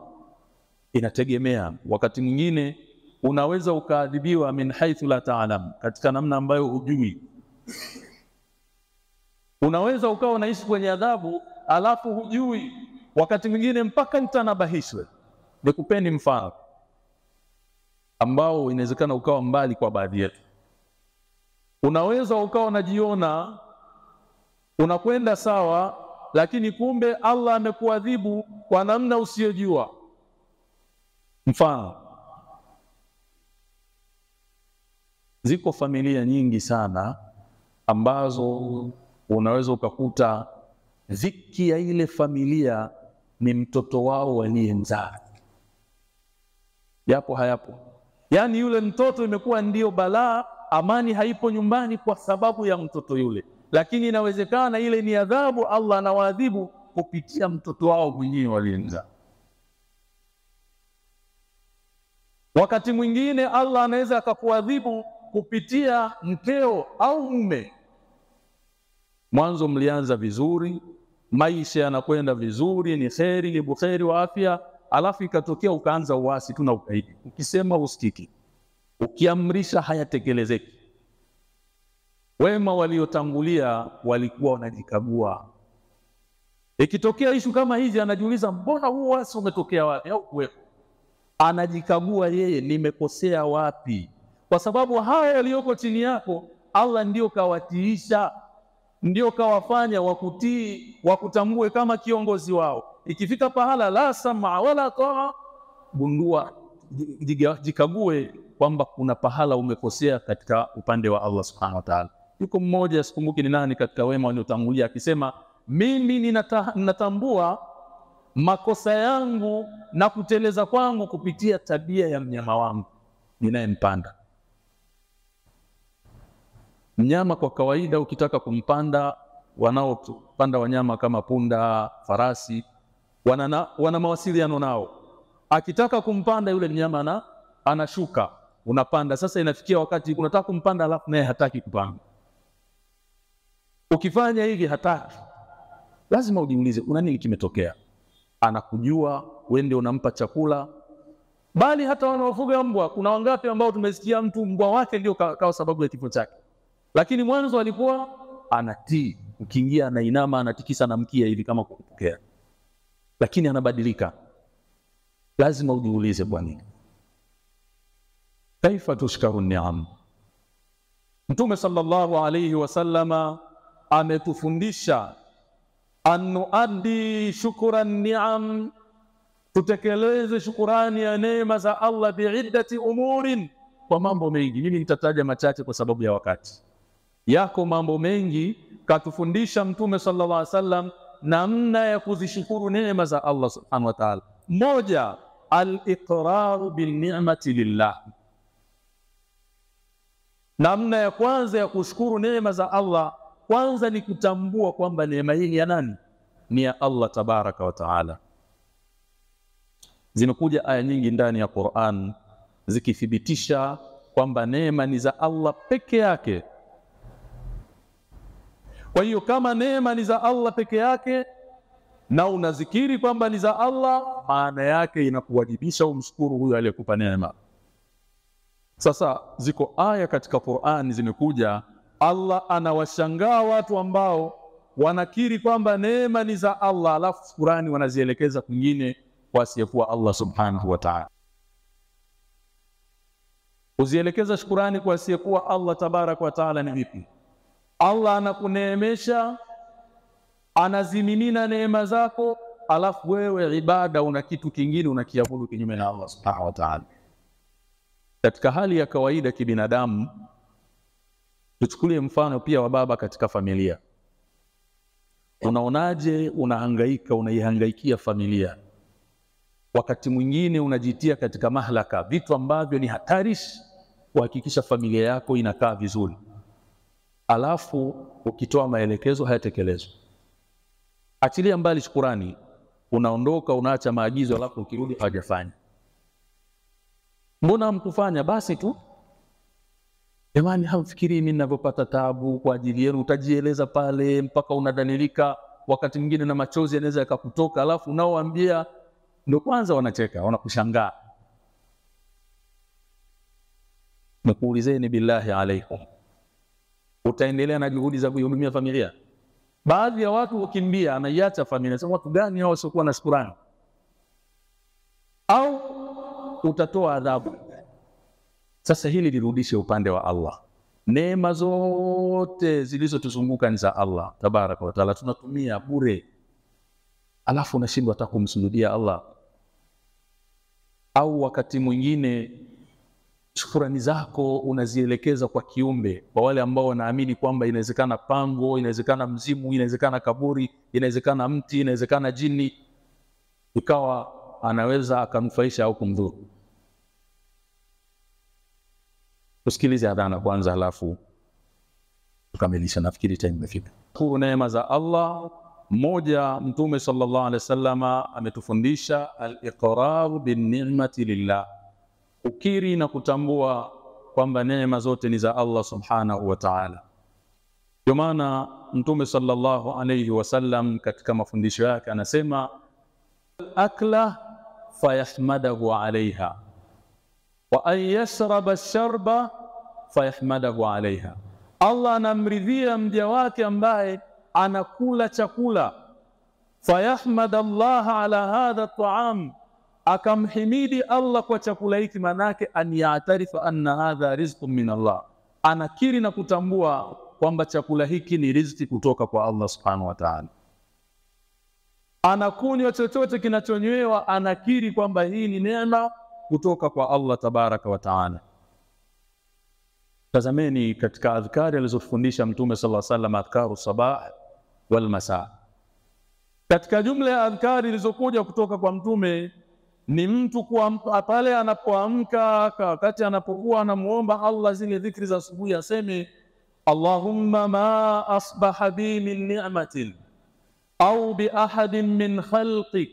inategemea, wakati mwingine unaweza ukaadhibiwa min haithu la taalam, katika namna ambayo hujui. Unaweza ukawa unaishi kwenye adhabu alafu hujui, wakati mwingine mpaka nitanabahishwe Nikupeni mfano ambao inawezekana ukawa mbali kwa baadhi yetu. Unaweza ukawa unajiona unakwenda sawa, lakini kumbe Allah amekuadhibu kwa namna usiyojua. Mfano, ziko familia nyingi sana ambazo unaweza ukakuta dhiki ya ile familia ni mtoto wao waliyemzaa Yapo hayapo? Yaani yule mtoto imekuwa ndio balaa, amani haipo nyumbani kwa sababu ya mtoto yule, lakini inawezekana ile ni adhabu Allah anawaadhibu kupitia mtoto wao mwenyewe waliyemzaa. Wakati mwingine Allah anaweza akakuadhibu kupitia mkeo au mume. Mwanzo mlianza vizuri, maisha yanakwenda vizuri, ni kheri, ni bukheri wa afya alafu ikatokea ukaanza uasi tu na ukaidi, ukisema usikiki, ukiamrisha hayatekelezeki. Wema waliotangulia walikuwa wanajikagua. Ikitokea ishu kama hizi, anajiuliza mbona huu uasi umetokea wapi au kuwepo, anajikagua yeye, nimekosea wapi? Kwa sababu haya yaliyoko chini yako Allah ndio kawatiisha, ndio kawafanya wakutii, wakutambue kama kiongozi wao. Ikifika pahala la sama wala taa, gundua, jikague kwamba kuna pahala umekosea katika upande wa Allah subhanahu wa ta'ala. Yuko mmoja sikumbuki ni nani katika wema waliotangulia akisema, mimi ninata, ninatambua makosa yangu na kuteleza kwangu kupitia tabia ya mnyama wangu ninayempanda. Mnyama kwa kawaida ukitaka kumpanda, wanaopanda wanyama kama punda, farasi, wana, wana mawasiliano nao. Akitaka kumpanda yule mnyama na anashuka, unapanda. Sasa inafikia wakati unataka kumpanda, alafu naye hataki kupanda. Ukifanya hivi hataki, lazima ujiulize una nini kimetokea. Anakujua wewe ndio unampa chakula, bali hata wanaofuga mbwa, kuna wangapi ambao tumesikia mtu mbwa wake ndio kawa sababu ya kifo chake lakini mwanzo alikuwa anatii, ukiingia anainama, anatikisa na mkia hivi kama kupokea, lakini anabadilika. Lazima ujiulize, nini? Kaifa tushkaru niam. Mtume sallallahu alayhi wasallama ametufundisha anuaddi shukran niam, tutekeleze shukurani ya neema za Allah biiddati umurin, kwa mambo mengi. Mimi nitataja machache kwa sababu ya wakati yako mambo mengi katufundisha Mtume sallallahu alaihi wasallam namna ya kuzishukuru neema za Allah subhanahu wa ta'ala. Moja, al-iqraru bil ni'mati lillah. Namna ya kwanza ya kushukuru neema za Allah, kwanza ni kutambua kwamba neema hii ya nani? Ni ya Allah tabaraka wa taala. Zimekuja aya nyingi ndani ya Qur'an zikithibitisha kwamba neema ni za Allah peke yake. Kwa hiyo kama neema ni za Allah peke yake na unazikiri kwamba ni za Allah, maana yake inakuwajibisha umshukuru huyo aliyekupa neema. Sasa ziko aya katika Qur'an zimekuja, Allah anawashangaa watu ambao wanakiri kwamba neema ni za Allah, alafu shukurani wanazielekeza kwingine kwa asiyekuwa Allah subhanahu wa ta'ala. Uzielekeza shukurani kwa asiyekuwa Allah tabaraka wa ta'ala ni vipi? Allah anakuneemesha, anazimimina neema zako, alafu wewe ibada una kitu kingine unakiabudu kinyume na Allah subhanahu wa ta'ala. Katika hali ya kawaida kibinadamu, tuchukulie mfano pia wa baba katika familia. Unaonaje unahangaika, unaihangaikia familia, wakati mwingine unajitia katika mahlaka, vitu ambavyo ni hatarishi kuhakikisha familia yako inakaa vizuri alafu ukitoa maelekezo hayatekelezwi. Achilia mbali shukurani, unaondoka unaacha maagizo, alafu ukirudi hawajafanya. Mbona hamkufanya? Basi tu jamani, hamfikirii mimi ninavyopata taabu kwa ajili yenu. Utajieleza pale mpaka unadhalilika, wakati mwingine na machozi yanaweza yakakutoka, alafu unaoambia ndio kwanza wanacheka, wanakushangaa. Nakuulizeni, billahi alaikum utaendelea na juhudi za kuihudumia familia? Baadhi ya watu hukimbia, anaiacha familia. Sasa watu gani hao wasiokuwa na shukrani? Au utatoa adhabu? Sasa hili lirudishe upande wa Allah. Neema zote zilizotuzunguka ni za Allah tabaraka wataala, tunatumia bure, alafu unashindwa hata kumsujudia Allah. Au wakati mwingine shukurani zako unazielekeza kwa kiumbe, kwa wale ambao wanaamini kwamba inawezekana pango, inawezekana mzimu, inawezekana kaburi, inawezekana mti, inawezekana jini, ikawa anaweza akanufaisha au kumdhuru. Tusikilize adhana kwanza, halafu tukamilisha. Nafikiri time imefika. Shukuru neema za Allah. Mmoja, Mtume sallallahu alaihi wasallam ametufundisha al-iqrar bin ni'mati lillah ukiri na kutambua kwamba neema zote ni za Allah subhanahu wa ta'ala. Ndio maana Mtume sallallahu alayhi wasallam katika mafundisho yake anasema akla fayahmadahu alaiha wa an yashraba sharba fayahmadahu alaiha, Allah anamridhia mja wake ambaye anakula chakula fayahmad Allah ala hadha taam, akamhimidi Allah kwa chakula hiki, manake an yatarifa anna hadha rizqun min Allah, anakiri na kutambua kwamba chakula hiki ni riziki kutoka kwa Allah subhanahu wa ta'ala. Anakunywa chochote kinachonywewa, anakiri kwamba hii ni neema kutoka kwa Allah tabaraka wa taala. Tazameni katika adhkari alizofundisha Mtume sallallahu alaihi wasallam, adhkaru sabah wal masa. Katika jumla ya adhkari zilizokuja kutoka kwa Mtume ni mtu kuamka pale anapoamka, wakati anapokuwa anamuomba Allah zile dhikri za asubuhi, aseme Allahumma ma asbaha bi min ni'matin au bi ahadin min khalqik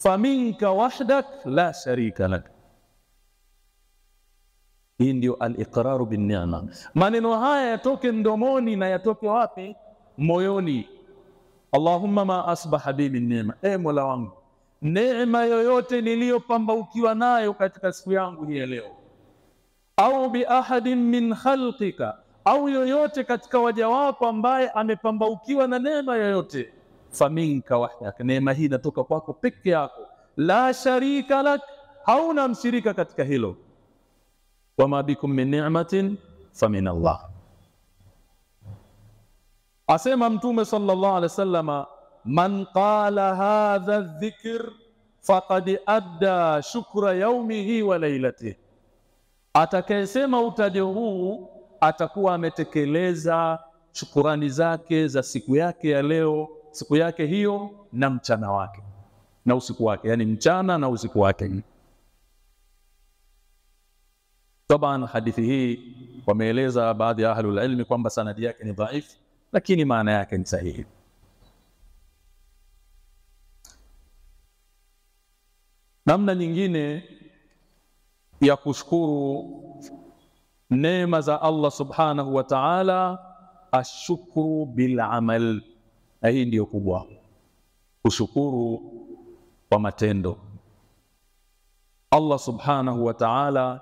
faminka wahdak la sharika lak. Hii ndio al-iqraru bin ni'ma. Maneno haya yatoke mdomoni na yatoke wapi? Moyoni. Allahumma ma asbaha bi min ni'ma, e Mola wangu, neema yoyote niliyopambaukiwa nayo katika siku yangu hii ya leo, au bi ahadin min khalqika, au yoyote katika waja wako ambaye amepambaukiwa na neema yoyote, faminka wahdak, neema hii inatoka kwako peke yako, la sharika lak, hauna mshirika katika hilo. Wama bikum min ni'matin famin Allah. Asema Mtume sallallahu alaihi wasallama, man qala hadha dhikr faqad adda shukra yaumihi wa lailatihi, atakayesema utajo huu atakuwa ametekeleza shukurani zake za siku yake ya leo, siku yake hiyo na mchana wake na usiku wake, yani mchana na usiku wake. Taban, hadithi hii wameeleza baadhi ya ahlul ilmi kwamba sanadi yake ni dhaifu, lakini maana yake ni sahihi. Namna nyingine ya kushukuru neema za Allah subhanahu wa ta'ala, ashukuru bil amal, na hii ndiyo kubwa, kushukuru kwa matendo. Allah subhanahu wa ta'ala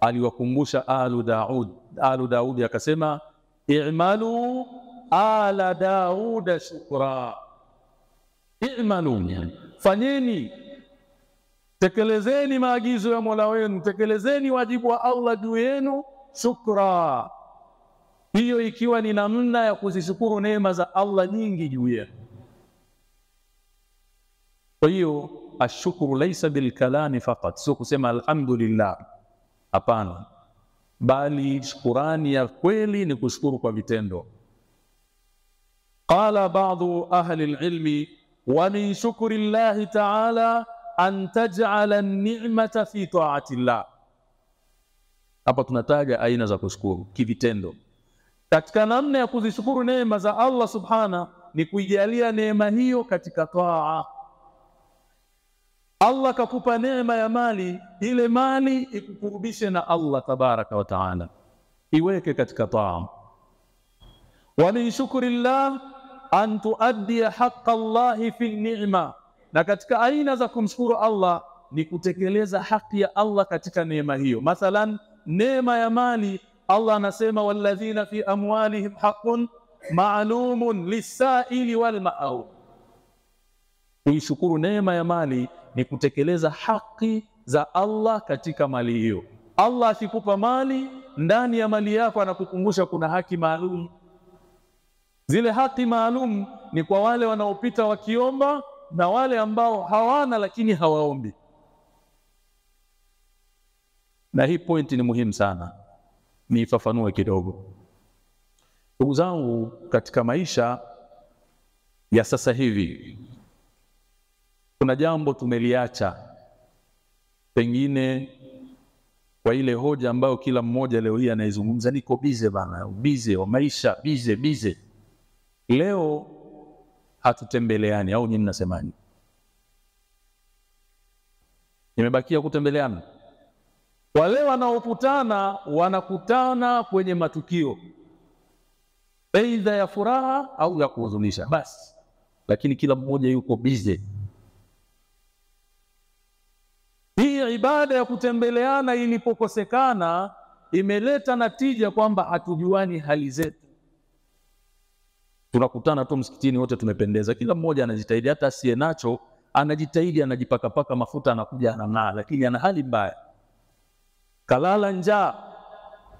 aliwakumbusha alu Daud, alu Daudi akasema i'malu ala Dauda shukra, i'malu, fanyeni, tekelezeni maagizo ya Mola wenu, tekelezeni wajibu wa Allah juu yenu, shukra. Hiyo ikiwa ni namna ya kuzishukuru neema za Allah nyingi juu yenu. Kwa hiyo ashukuru laisa bilkalami faqat, sio kusema alhamdulillah Hapana, bali shukurani ya kweli ni kushukuru kwa vitendo. Qala badu ahli alilmi wa min shukri llahi ta'ala an taj'ala an-ni'mata fi ta'ati llah. Hapa tunataja aina za kushukuru kivitendo. Katika namna ya kuzishukuru neema za Allah subhana ni kuijalia neema hiyo katika taa Allah kakupa neema ya mali, ile mali ikukurubishe na Allah tabaraka wa taala, iweke katika taa. Wa min shukri llah an tuaddiya haqa Allahi fi ni'ma, na katika aina za kumshukuru Allah ni kutekeleza haki ya Allah katika neema hiyo. Mathalan, neema ya mali, Allah anasema walladhina fi amwalihim haqqun ma'lumun lisaili wal mahrum. Kuishukuru neema ya mali ni kutekeleza haki za Allah katika mali hiyo. Allah akikupa mali, ndani ya mali yako anakukumbusha kuna haki maalum. Zile haki maalum ni kwa wale wanaopita wakiomba na wale ambao hawana lakini hawaombi. Na hii pointi ni muhimu sana, niifafanue kidogo. Ndugu zangu, katika maisha ya sasa hivi kuna jambo tumeliacha, pengine kwa ile hoja ambayo kila mmoja leo hii anaizungumza, niko bize bana, bize wa maisha, bize bize. Leo hatutembeleani, au nyinyi mnasemaje? Imebakia kutembeleana. Wale wanaokutana wanakutana kwenye matukio aidha ya furaha au ya kuhuzunisha, basi, lakini kila mmoja yuko bize ibada ya kutembeleana ilipokosekana imeleta natija kwamba hatujuani hali zetu. Tunakutana tu msikitini, wote tumependeza, kila mmoja anajitahidi, hata asiye nacho anajitahidi, anajipakapaka mafuta, anakuja anang'aa, lakini ana hali mbaya, kalala njaa.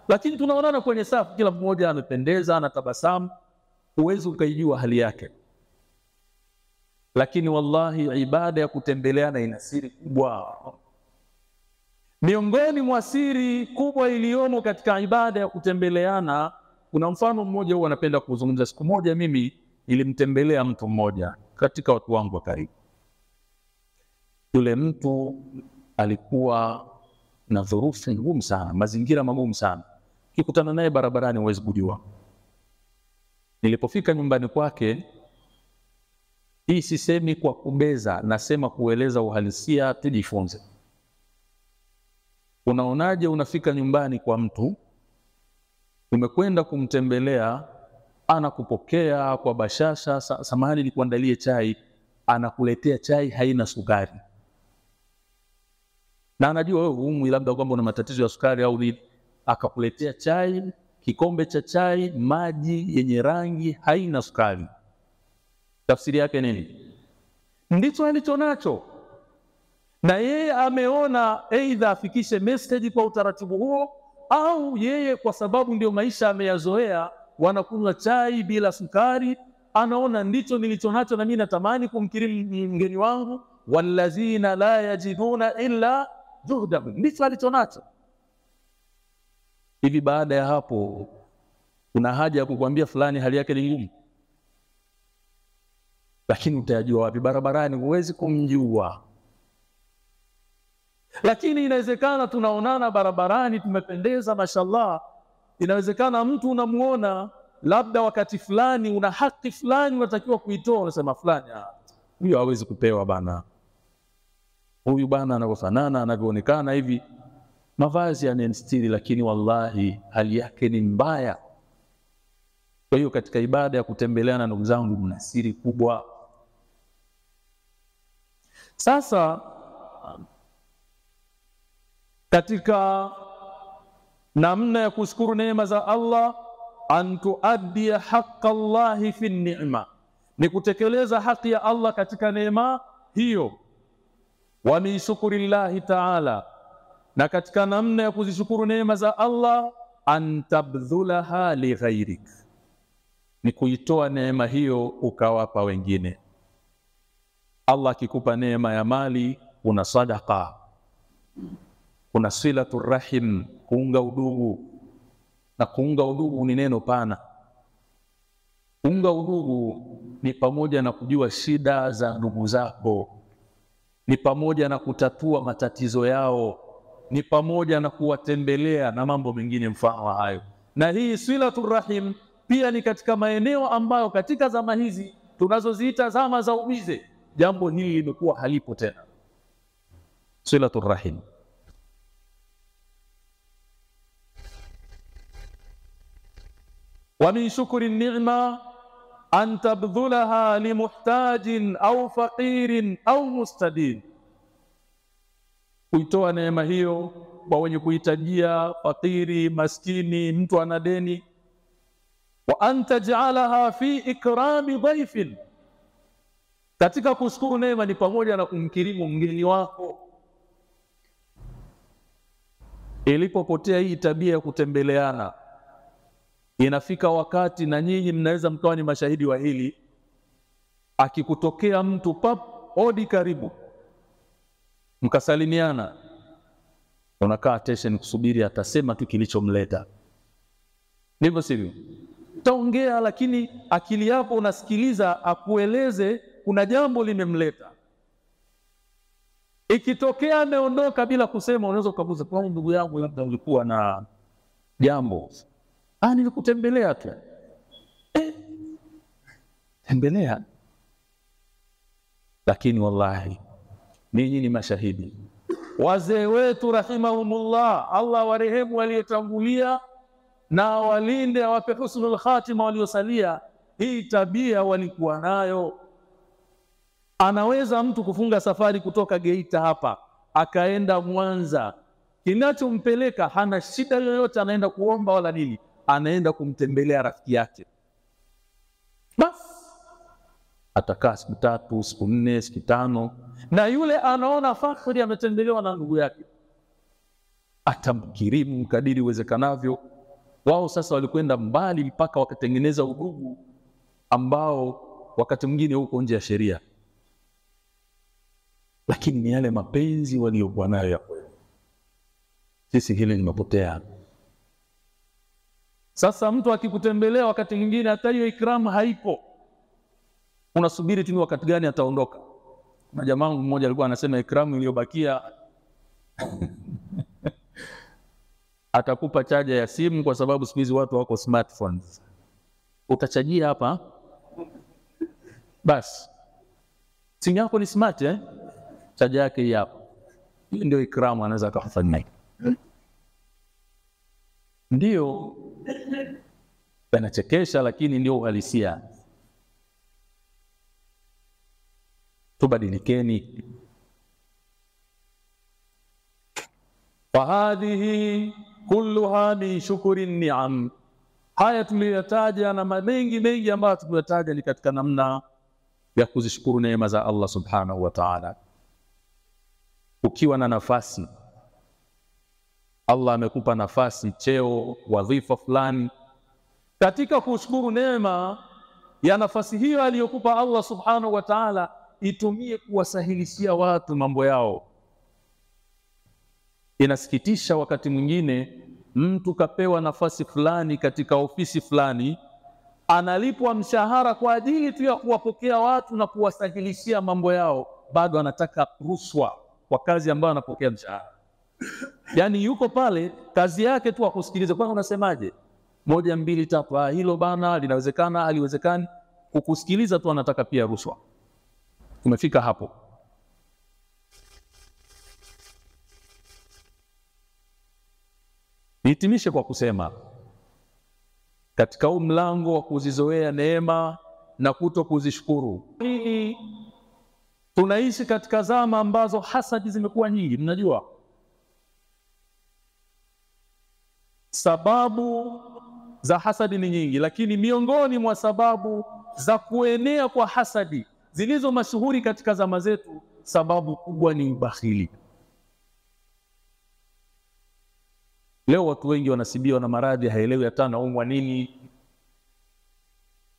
Lakini tunaonana kwenye safu, kila mmoja amependeza, anatabasamu, huwezi ukaijua hali yake. Lakini wallahi, ibada ya kutembeleana ina siri kubwa. Miongoni mwa siri kubwa iliyomo katika ibada ya kutembeleana, kuna mfano mmoja huu anapenda kuzungumza. Siku moja mimi nilimtembelea mtu mmoja katika watu wangu wa karibu. Yule mtu alikuwa na dhurufu ngumu sana, mazingira magumu sana. Kikutana naye barabarani huwezi kujua. Nilipofika nyumbani kwake, hii sisemi kwa kubeza, nasema kueleza uhalisia, tujifunze. Unaonaje unafika nyumbani kwa mtu, umekwenda kumtembelea, anakupokea kwa bashasha, samahani nikuandalie chai, anakuletea chai haina sukari, na anajua wewe huumwi, labda kwamba una matatizo ya sukari au nini, akakuletea chai, kikombe cha chai, maji yenye rangi haina sukari. Tafsiri yake nini? Ndicho alicho nacho na yeye ameona aidha afikishe message kwa utaratibu huo, au yeye kwa sababu ndio maisha ameyazoea, wanakunywa chai bila sukari, anaona ndicho nilicho nacho, na mimi natamani kumkirimu mgeni wangu, walladhina la yajiduna illa juhdahum, ndicho alicho nacho. Hivi baada ya hapo, kuna haja ya kukwambia fulani hali yake ni ngumu? Lakini utayajua wapi? Barabarani huwezi kumjua lakini inawezekana tunaonana barabarani, tumependeza, mashallah. Inawezekana mtu unamuona labda wakati fulani una haki fulani unatakiwa kuitoa, unasema fulani huyo hawezi kupewa bana, huyu bana anavyofanana anavyoonekana hivi, mavazi yanamstiri, lakini wallahi hali yake ni mbaya. Kwa hiyo katika ibada ya kutembeleana, ndugu zangu, mna siri kubwa. Sasa katika namna ya kushukuru neema za Allah, an tuaddia haqa Allahi fi ni'ma, ni kutekeleza haki ya Allah katika neema hiyo. Wa min shukuri llahi taala, na katika namna ya kuzishukuru neema za Allah, an tabdhulaha li ni kuitoa neema hiyo ukawapa wengine. Allah akikupa neema ya mali, una sadaka kuna silatu rahim, kuunga udugu. Na kuunga udugu ni neno pana. Kuunga udugu ni pamoja na kujua shida za ndugu zako, ni pamoja na kutatua matatizo yao, ni pamoja na kuwatembelea na mambo mengine mfano hayo. Na hii silatu rahim pia ni katika maeneo ambayo katika zama hizi tunazoziita zama za ubize, jambo hili limekuwa halipo tena, silatu rahim. Wa min shukri ni'ma an tabdhulaha limuhtajin au faqirin au mustadin, kuitoa neema hiyo kwa wenye kuhitajia, fakiri, maskini, mtu ana deni. Wa an taj'alaha fi ikrami dhaifin, katika kushukuru neema ni pamoja na kumkirimu mgeni wako. Ilipopotea hii tabia ya kutembeleana inafika wakati na nyinyi mnaweza mkawa ni mashahidi wa hili. Akikutokea mtu pap, odi, karibu, mkasalimiana, unakaa tension kusubiri atasema tu kilichomleta, ndivyo sivyo? Taongea, lakini akili yako unasikiliza akueleze kuna jambo limemleta. Ikitokea ameondoka bila kusema, unaweza ukabuza, kwani ndugu yangu, labda ulikuwa na jambo Ah, nilikutembelea tu eh, tembelea. Lakini wallahi ninyi ni mashahidi. Wazee wetu rahimahumullah, Allah warehemu waliotangulia na walinde, awape husnul khatima waliosalia. Hii tabia walikuwa nayo. Anaweza mtu kufunga safari kutoka Geita hapa akaenda Mwanza, kinachompeleka hana shida yoyote, anaenda kuomba wala nini, anaenda kumtembelea rafiki yake. Basi atakaa siku tatu, siku nne, siku tano, na yule anaona fakhri ametembelewa na ndugu yake, atamkirimu kadiri iwezekanavyo. Wao sasa walikwenda mbali mpaka wakatengeneza udugu ambao wakati mwingine huko nje ya sheria, lakini ni yale mapenzi waliokuwa nayo ya kweli. Sisi hili limepotea. Sasa mtu akikutembelea wakati mwingine hata hiyo ikramu haipo, unasubiri tu wakati gani ataondoka. Na jamaa mmoja alikuwa anasema ikramu iliyobakia atakupa chaja ya simu, kwa sababu siku hizi watu wako smartphones. Utachajia hapa basi, simu yako ni smart eh? Chaja yake hii hapa. Hiyo ndio ikramu anaweza akafanya, ndio anachekesha, lakini ndio uhalisia. Tubadilikeni. fahadhihi kulluha min shukuri niam. Haya tuliyoyataja na mengi mengi ambayo tuliyotaja ni katika namna ya kuzishukuru neema za Allah subhanahu wa ta'ala. Ukiwa na nafasi, Allah amekupa nafasi, cheo, wadhifa fulani, katika kushukuru neema ya nafasi hiyo aliyokupa Allah subhanahu wa ta'ala, itumie kuwasahilishia watu mambo yao. Inasikitisha wakati mwingine mtu kapewa nafasi fulani katika ofisi fulani, analipwa mshahara kwa ajili tu ya kuwapokea watu na kuwasahilishia mambo yao, bado anataka rushwa kwa kazi ambayo anapokea mshahara. Yaani yuko pale, kazi yake tu akusikilize, kwani unasemaje, moja mbili tatu, ah, hilo bana linawezekana, aliwezekani Kukusikiliza tu anataka pia rushwa. Tumefika hapo. Nihitimishe kwa kusema katika huu mlango wa kuzizoea neema na kuto kuzishukuru, tunaishi katika zama ambazo hasadi zimekuwa nyingi. Mnajua sababu za hasadi ni nyingi, lakini miongoni mwa sababu za kuenea kwa hasadi zilizo mashuhuri katika zama zetu, sababu kubwa ni ubakhili. Leo watu wengi wanasibiwa na maradhi, haelewi hata anaumwa nini.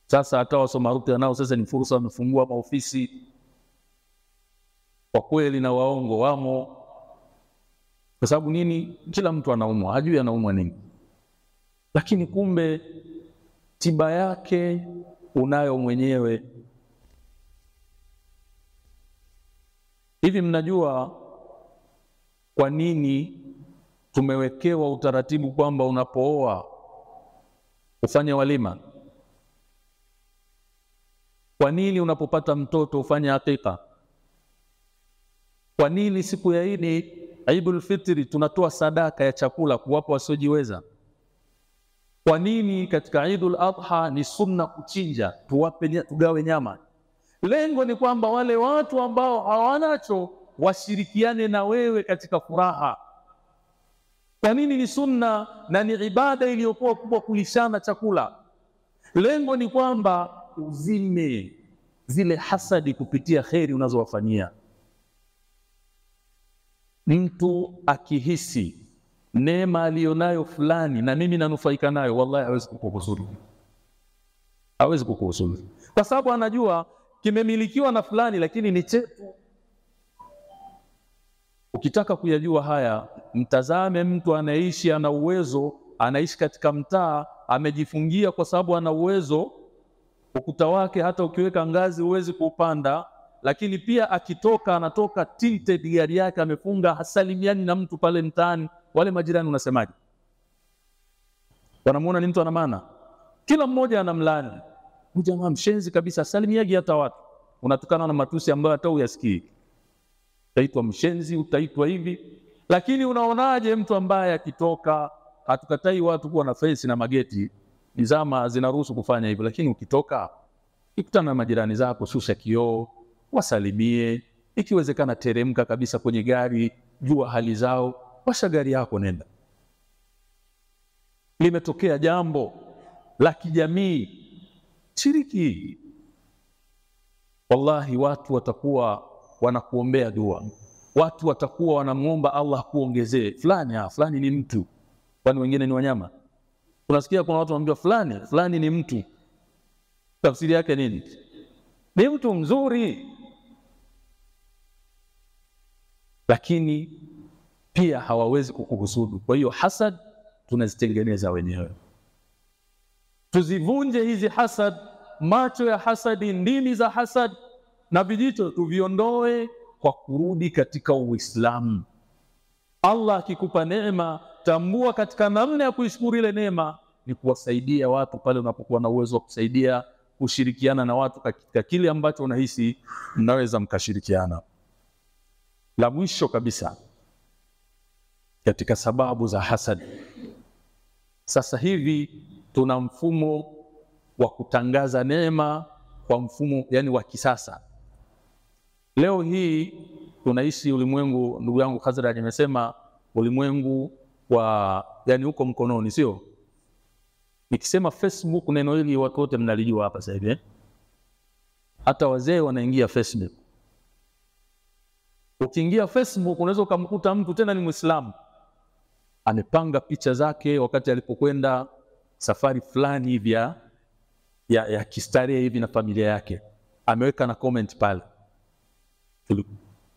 Sasa hata wasoma rutu nao sasa ni fursa, wamefungua maofisi. Kwa kweli na waongo wamo. Kwa sababu nini? Kila mtu anaumwa, hajui anaumwa nini, lakini kumbe tiba yake unayo mwenyewe. Hivi mnajua kwa nini tumewekewa utaratibu kwamba unapooa ufanye walima? Kwa nini unapopata mtoto ufanye hakika? Kwa nini siku ya Idi Idul Fitri tunatoa sadaka ya chakula kuwapa wasiojiweza? Kwa nini katika Idul Adha ni sunna kuchinja tuwape, tugawe nyama? Lengo ni kwamba wale watu ambao hawanacho washirikiane na wewe katika furaha. Kwa nini ni sunna na ni ibada iliyokuwa kubwa kulishana chakula? Lengo ni kwamba uzime zile hasadi kupitia kheri unazowafanyia. Mtu akihisi neema aliyonayo fulani na mimi nanufaika nayo, wallahi hawezi kukuhusuru, hawezi kukuhusuru kwa sababu anajua kimemilikiwa na fulani, lakini ni chetu. Ukitaka kuyajua haya, mtazame mtu anaishi, ana uwezo, anaishi katika mtaa, amejifungia kwa sababu ana uwezo. Ukuta wake hata ukiweka ngazi huwezi kuupanda, lakini pia akitoka, anatoka tinted gari yake amefunga, hasalimiani na mtu pale mtaani. Wale majirani unasemaje? Wanamuona ni mtu ana maana, kila mmoja anamlani huyu jamaa mshenzi kabisa, salimiagi hata watu. Unatukana na matusi ambayo hata uyasikii utaitwa mshenzi, utaitwa hivi. Lakini unaonaje mtu ambaye akitoka, hatukatai watu kuwa na fensi na mageti, nizama zinaruhusu kufanya hivyo, lakini ukitoka ikutana na majirani zako, shusha kioo, wasalimie, ikiwezekana teremka kabisa kwenye gari, jua hali zao, washa gari yako, nenda. Limetokea jambo la kijamii, shiriki. Wallahi, watu watakuwa wanakuombea dua, watu watakuwa wanamwomba Allah kuongezee fulani. Ah, fulani ni mtu, kwani wengine ni wanyama? Unasikia kuna watu wanaambiwa fulani fulani ni mtu, tafsiri yake nini? Ni mtu mzuri, lakini pia hawawezi kukuhusudu. Kwa hiyo hasad tunazitengeneza wenyewe, tuzivunje hizi hasad, macho ya hasadi, ndimi za hasad na vijito tuviondoe kwa kurudi katika Uislamu. Allah akikupa neema, tambua katika namna ya kuishukuru ile neema ni kuwasaidia watu pale unapokuwa na uwezo wa kusaidia, kushirikiana na watu katika kile ambacho unahisi mnaweza mkashirikiana. La mwisho kabisa katika sababu za hasad, sasa hivi tuna mfumo wa kutangaza neema kwa mfumo yani wa kisasa. Leo hii tunaishi ulimwengu, ndugu yangu Khazraj amesema ulimwengu wa yani huko mkononi, sio? Nikisema Facebook, neno hili watu wote mnalijua hapa sasa hivi eh? Hata wazee wanaingia Facebook. Ukiingia Facebook unaweza ukamkuta mtu tena ni Muislamu amepanga picha zake wakati alipokwenda safari fulani hivi ya, ya, ya kistarehe hivi na familia yake, ameweka na comment pale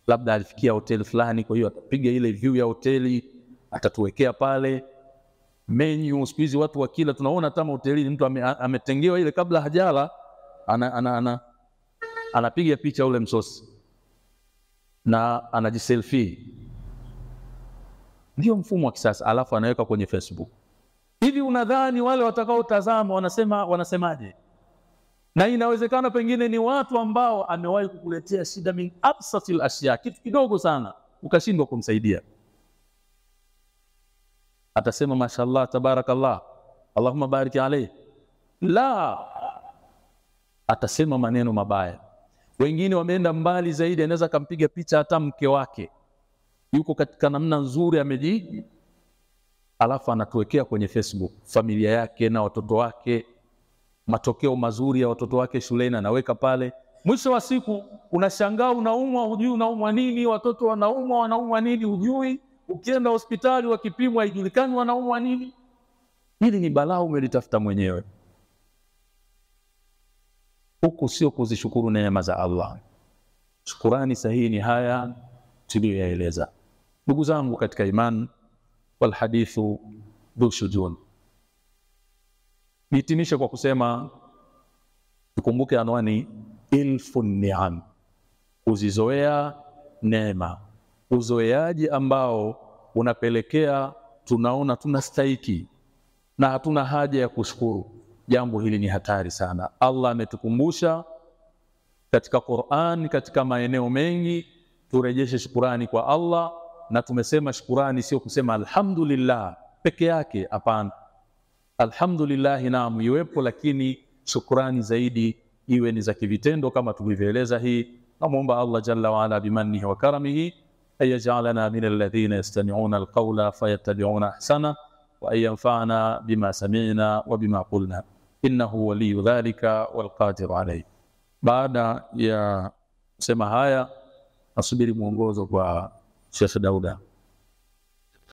labda alifikia hoteli fulani, kwa hiyo atapiga ile view ya hoteli atatuwekea pale menu. Siku hizi watu wakila, tunaona hata hotelini mtu ametengewa ile kabla hajala ana, ana, ana, anapiga picha ule msosi na anajiselfie. Ndio mfumo wa kisasa, alafu anaweka kwenye Facebook. Hivi unadhani wale watakaotazama wanasema wanasemaje? na inawezekana pengine ni watu ambao amewahi kukuletea shida min absatil ashya, kitu kidogo sana ukashindwa kumsaidia. Atasema mashallah, tabarakallah, allahumma bariki alayhi. La, atasema maneno mabaya. Wengine wameenda mbali zaidi, anaweza akampiga picha hata mke wake yuko katika namna nzuri, ameji alafu anatuwekea kwenye Facebook familia yake na watoto wake matokeo mazuri ya watoto wake shuleni anaweka pale. Mwisho wa siku unashangaa, unaumwa hujui unaumwa nini, watoto wanaumwa wanaumwa nini hujui, ukienda hospitali wakipimwa haijulikani wanaumwa nini. Hili ni balaa umelitafuta mwenyewe. Huku sio kuzishukuru neema za Allah. Shukurani sahihi ni haya tuliyoyaeleza, ndugu zangu katika iman. Walhadithu dhu shujun Nihitimishe kwa kusema tukumbuke anwani ilfu niam, kuzizoea neema, uzoeaji ambao unapelekea tunaona tunastahiki na hatuna haja ya kushukuru. Jambo hili ni hatari sana. Allah ametukumbusha katika Qur'an, katika maeneo mengi turejeshe shukurani kwa Allah, na tumesema shukurani sio kusema alhamdulillah peke yake, hapana. Alhamdulillah naam iwepo, lakini shukurani zaidi iwe ni za kivitendo kama tulivyoeleza. Hii namwomba Allah jalla waala bimannihi wa karamihi ayajalana min alladhina yastami'una alqawla fayattabi'una ahsana wa an bima sami'na wa bima qulna innahu waliyu dhalika walqadiru alayhi. Baada ya kusema haya, nasubiri mwongozo kwa Sheikh Dauda.